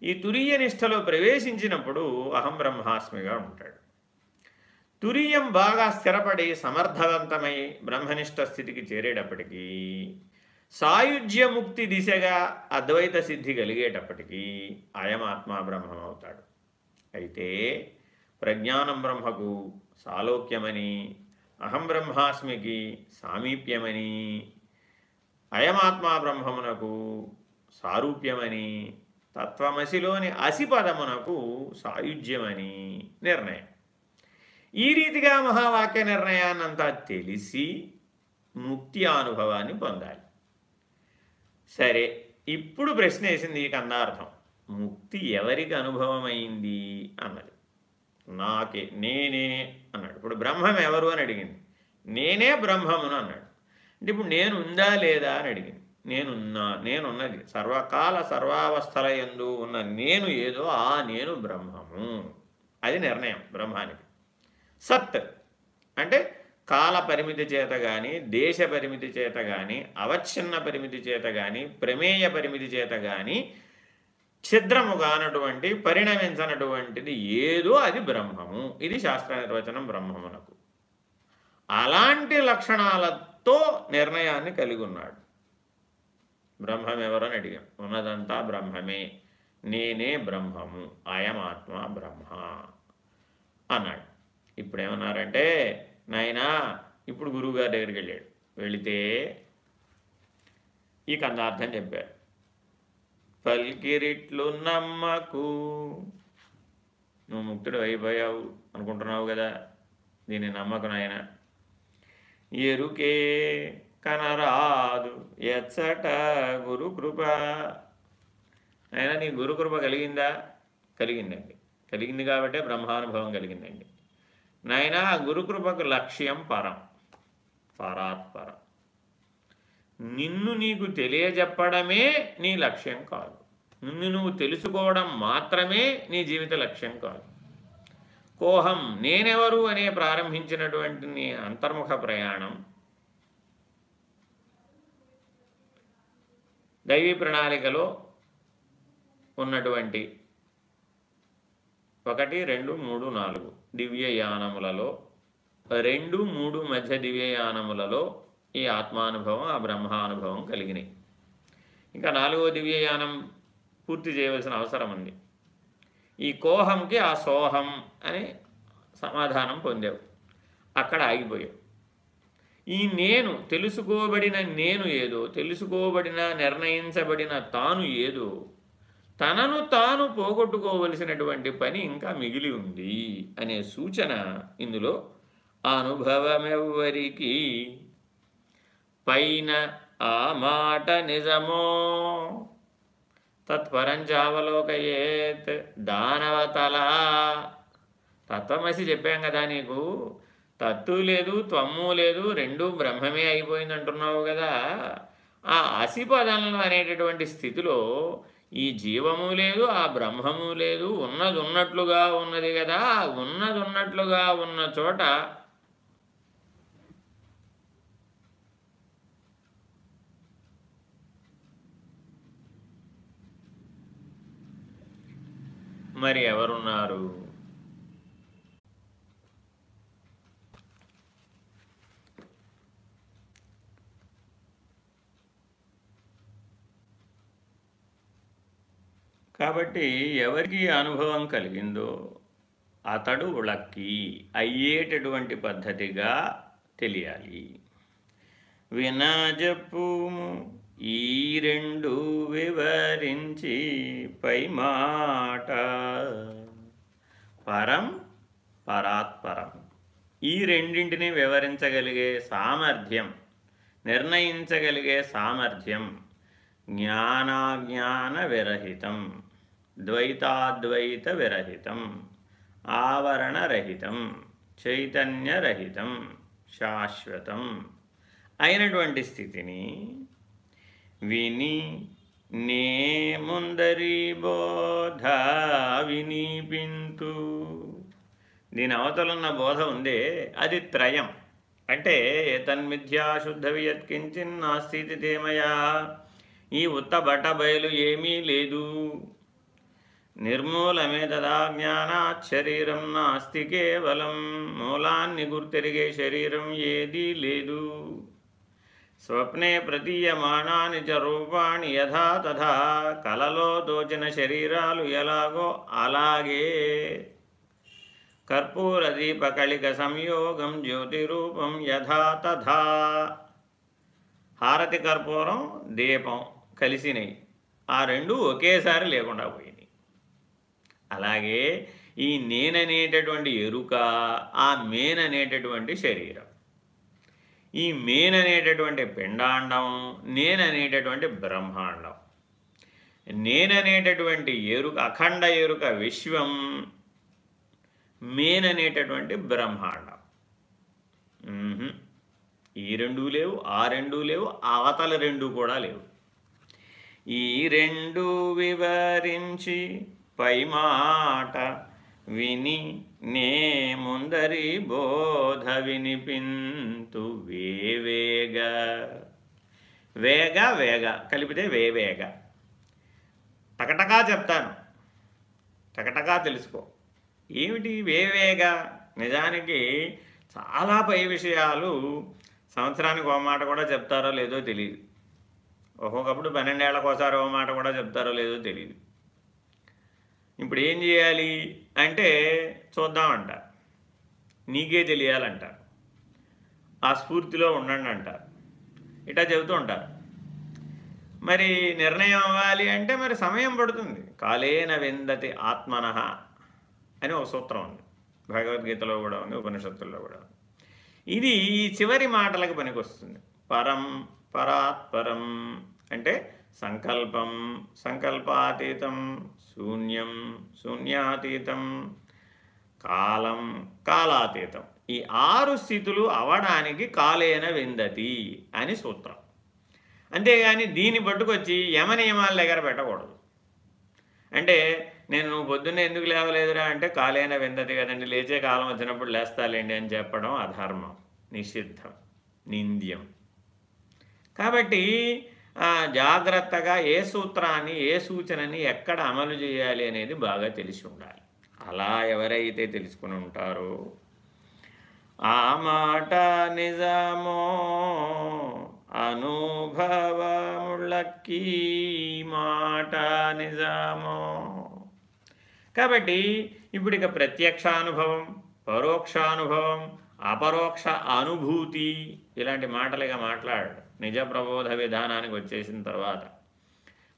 ఈ తురియనిష్టలో ప్రవేశించినప్పుడు అహం బ్రహ్మాస్మిగా ఉంటాడు. తురియం బాగా స్థిరపడి సమర్థవంతమై బ్రహ్మనిష్ట స్థితికి చేరేటప్పటికీ సాయుధ్యముక్తి దిశగా అద్వైత సిద్ధి కలిగేటప్పటికీ అయమాత్మ బ్రహ్మం అవుతాడు అయితే ప్రజ్ఞానం బ్రహ్మకు సాలోక్యమని అహం బ్రహ్మాస్మికి సామీప్యమని అయమాత్మా బ్రహ్మమునకు సారూప్యమని తత్వమసిలోని అసిపదమునకు సాయుధ్యమని నిర్ణయం. ఈ రీతిగా మహావాక్య నిర్ణయాన్నంతా తెలిసి ముక్తి అనుభవాన్ని పొందాలి. సరే ఇప్పుడు ప్రశ్న వేసింది కందార్థం. ముక్తి ఎవరికి అనుభవమైంది? అన్నది. నాకే నేనే అన్నాడు. ఇప్పుడు బ్రహ్మం ఎవరు అని అడిగింది. నేనే బ్రహ్మమును అన్నాడు. అంటే ఇప్పుడు నేను ఉందా లేదా అని అడిగింది. నేనున్నా నేనున్నది. సర్వకాల సర్వావస్థల ఎందు ఉన్న నేను ఏదో ఆ నేను బ్రహ్మము. అది నిర్ణయం బ్రహ్మానికి. సత్ అంటే కాల పరిమితి చేత కానీ దేశ పరిమితి చేత కానీ అవచ్ఛిన్న పరిమితి చేత కానీ ప్రమేయ పరిమితి చేత కానీ ఛిద్రము కానటువంటి పరిణమించనటువంటిది ఏదో అది బ్రహ్మము. ఇది శాస్త్ర నిర్వచనం బ్రహ్మమునకు. అలాంటి లక్షణాలతో నిర్ణయాన్ని కలిగి ఉన్నాడు బ్రహ్మం ఎవరని అడిగాం. ఉన్నదంతా బ్రహ్మమే. నేనే బ్రహ్మము. అయమాత్మ బ్రహ్మ అన్నాడు. ఇప్పుడు ఏమన్నారంటే నాయనా ఇప్పుడు గురువుగారి దగ్గరికి వెళ్ళాడు. వెళితే ఈ కందార్థం చెప్పారు. పల్కిరిట్లు నమ్మకు. నువ్వు ముక్తుడు అయిపోయావు అనుకుంటున్నావు కదా? దీన్ని నమ్మకం నాయన ఎరుకే కనరాదు ఎచ్చట గురుకృప ఆయన నీ గురుకృప కలిగిందా? కలిగిందండి. కలిగింది కాబట్టే బ్రహ్మానుభవం కలిగిందండి. నాయన గురుకృపకు లక్ష్యం పరం. పరాత్పరం. నిన్ను నీకు తెలియజెప్పడమే నీ లక్ష్యం కాదు. నిన్ను నువ్వు తెలుసుకోవడం మాత్రమే నీ జీవిత లక్ష్యం కాదు. కోహం నేనెవరు అనే ప్రారంభించినటువంటి నీ అంతర్ముఖ ప్రయాణం. దైవీ ప్రణాళికలో ఉన్నటువంటి ఒకటి రెండు మూడు నాలుగు దివ్యయానములలో రెండు మూడు మధ్య దివ్యయానములలో ఈ ఆత్మానుభవం ఆ బ్రహ్మానుభవం కలిగినాయి. ఇంకా నాలుగో దివ్యయానం పూర్తి చేయవలసిన అవసరం ఉంది. ఈ కోహంకి ఆ సోహం అని సమాధానం పొందావు. అక్కడ ఆగిపోయావు. ఈ నేను తెలుసుకోబడిన నేను ఏదో తెలుసుకోబడిన నిర్ణయించబడిన తాను ఏదో తనను తాను పోగొట్టుకోవలసినటువంటి పని ఇంకా మిగిలి ఉంది అనే సూచన ఇందులో అనుభవమెవ్వరికీ పైన ఆ మాట నిజమో. తత్పరంచావలోకయేత్ దానవతల. తత్వమసి చెప్పాం కదా నీకు. తత్తు లేదు త్వమ్ము లేదు రెండు బ్రహ్మమే అయిపోయింది అంటున్నావు కదా. ఆ అసిపదనలు అనేటటువంటి స్థితిలో ఈ జీవము లేదు ఆ బ్రహ్మము లేదు ఉన్నది ఉన్నట్లుగా ఉన్నది కదా. ఉన్నది ఉన్నట్లుగా ఉన్న చోట మరి ఎవరున్నారు? కాబట్టి ఎవరికి అనుభవం కలిగిందో అతడు ఉళక్కి అయ్యేటటువంటి పద్ధతిగా తెలియాలి. వినజప్పుము ఈ రెండు వివరించి పై మాట. పరం పరాత్పరం. ఈ రెండింటిని వివరించగలిగే సామర్థ్యం నిర్ణయించగలిగే సామర్థ్యం జ్ఞానాజ్ఞాన విరహితం ద్వైతాద్వైత విరహితం ఆవరణరహితం చైతన్యరహితం శాశ్వతం. అయినటువంటి స్థితిని విని నే ముందరి బోధ వినిపింతు దీని అవతలున్న బోధ ఉందే అది త్రయం. అంటే తన్మిథ్యాశుద్ధ వియత్కించిన్ నాస్తితి తేమయా ఈ ఉత్త బయలు ఏమీ లేదు. నిర్మూలమే తదా జ్ఞానాత్ శరీరం నాస్తి కేవలం. మూలాన్ని గుర్తెరిగే శరీరం ఏదీ లేదు. స్వప్నే ప్రతీయమానాని చ రూపాణి యథా తథా కలలో దోచిన శరీరాలు ఎలాగో అలాగే. కర్పూర దీపకళిక సంయోగం జ్యోతిరూపం యథా తథా. హారతి కర్పూరం దీపం కలిసినాయి. ఆ రెండు ఒకేసారి లేకుండా పోయినాయి. అలాగే ఈ నేననేటటువంటి ఎరుక ఆ మేననేటటువంటి శరీరం ఈ మేననేటటువంటి పిండాండం నేననేటటువంటి బ్రహ్మాండం. నేననేటటువంటి ఎరుక అఖండ ఎరుక విశ్వం మేననేటటువంటి బ్రహ్మాండం. ఈ రెండు లేవు ఆ రెండు లేవు అవతల రెండు కూడా లేవు. ఈ రెండు వివరించి పై మాట విని నే ముందరి బోధ వినిపింతు వేవేగ వేగ. వేగ కలిపితే వేవేగ టకటకా చెప్తాను. టకటకా తెలుసుకో. ఏమిటి వేవేగ నిజానికి చాలా పై విషయాలు సంవత్సరానికి ఓ మాట కూడా చెప్తారో లేదో తెలియదు ఒక్కొక్కప్పుడు పన్నెండేళ్ళకోసారి ఓ మాట కూడా చెప్తారో లేదో తెలియదు ఇప్పుడు ఏం చేయాలి? అంటే చూద్దామంట. నీకే తెలియాలంటారు ఆ స్ఫూర్తిలో ఉండండి అంటారు ఇట్లా చెబుతూ ఉంటారు. మరి నిర్ణయం అవ్వాలి అంటే మరి సమయం పడుతుంది. కాలేన విందతి ఆత్మన అని ఒక సూత్రం ఉంది. భగవద్గీతలో కూడా ఉంది ఉపనిషత్తుల్లో కూడా ఉంది. ఇది ఈ చివరి మాటలకు పనికొస్తుంది. పరం పరాత్పరం అంటే సంకల్పం సంకల్పాతీతం శూన్యం శూన్యాతీతం కాలం కాలాతీతం. ఈ ఆరు స్థితులు అవడానికి కాలేన విందతి అని సూత్రం. అంతేగాని దీన్ని పట్టుకొచ్చి యమ నియమాల దగ్గర పెట్టకూడదు. అంటే నేను నువ్వు పొద్దున్న ఎందుకు లేవలేదురా అంటే కాలేన విందతి కదండి లేచే కాలం వచ్చినప్పుడు లేస్తాలేండి అని చెప్పడం అధర్మం నిషిద్ధం నింద్యం. కాబట్టి జాగ్రత్తగా ఏ సూత్రాన్ని ఏ సూచనని ఎక్కడ అమలు చేయాలి అనేది బాగా తెలిసి ఉండాలి. అలా ఎవరైతే తెలుసుకుని ఉంటారో ఆ మాట నిజమో అనుభవముళ్ళకి మాట నిజమో. కాబట్టి ఇప్పుడు ఇక ప్రత్యక్షానుభవం పరోక్షానుభవం అపరోక్ష అనుభూతి ఇలాంటి మాటలుగా మాట్లాడు నిజ ప్రబోధ విధానానికి వచ్చేసిన తర్వాత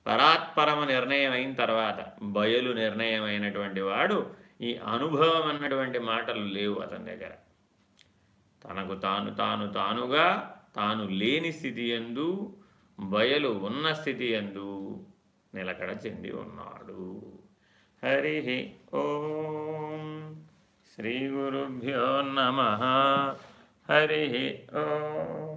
పరాత్పరమ నిర్ణయం అయిన తర్వాత బయలు నిర్ణయం అయినటువంటి వాడు ఈ అనుభవం అన్నటువంటి మాటలు లేవు అతని దగ్గర. తనకు తాను తాను తానుగా తాను లేని స్థితి ఎందు బయలు ఉన్న స్థితి ఎందు నిలకడ చెంది ఉన్నాడు. హరి ఓం శ్రీ గురుభ్యో నమ. హరి ఓం.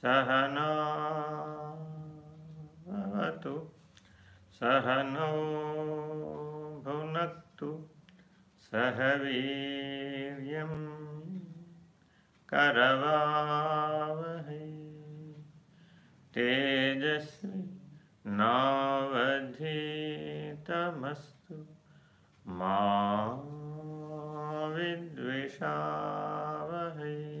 ఓ सहनावतु सहनौ भुनक्तु। सह वीर्यं करवावहै। तेजस्वि नावधीतमस्तु। मा विद्विषावहै।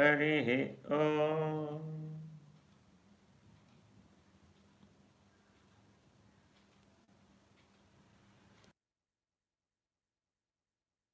हरिः ओम्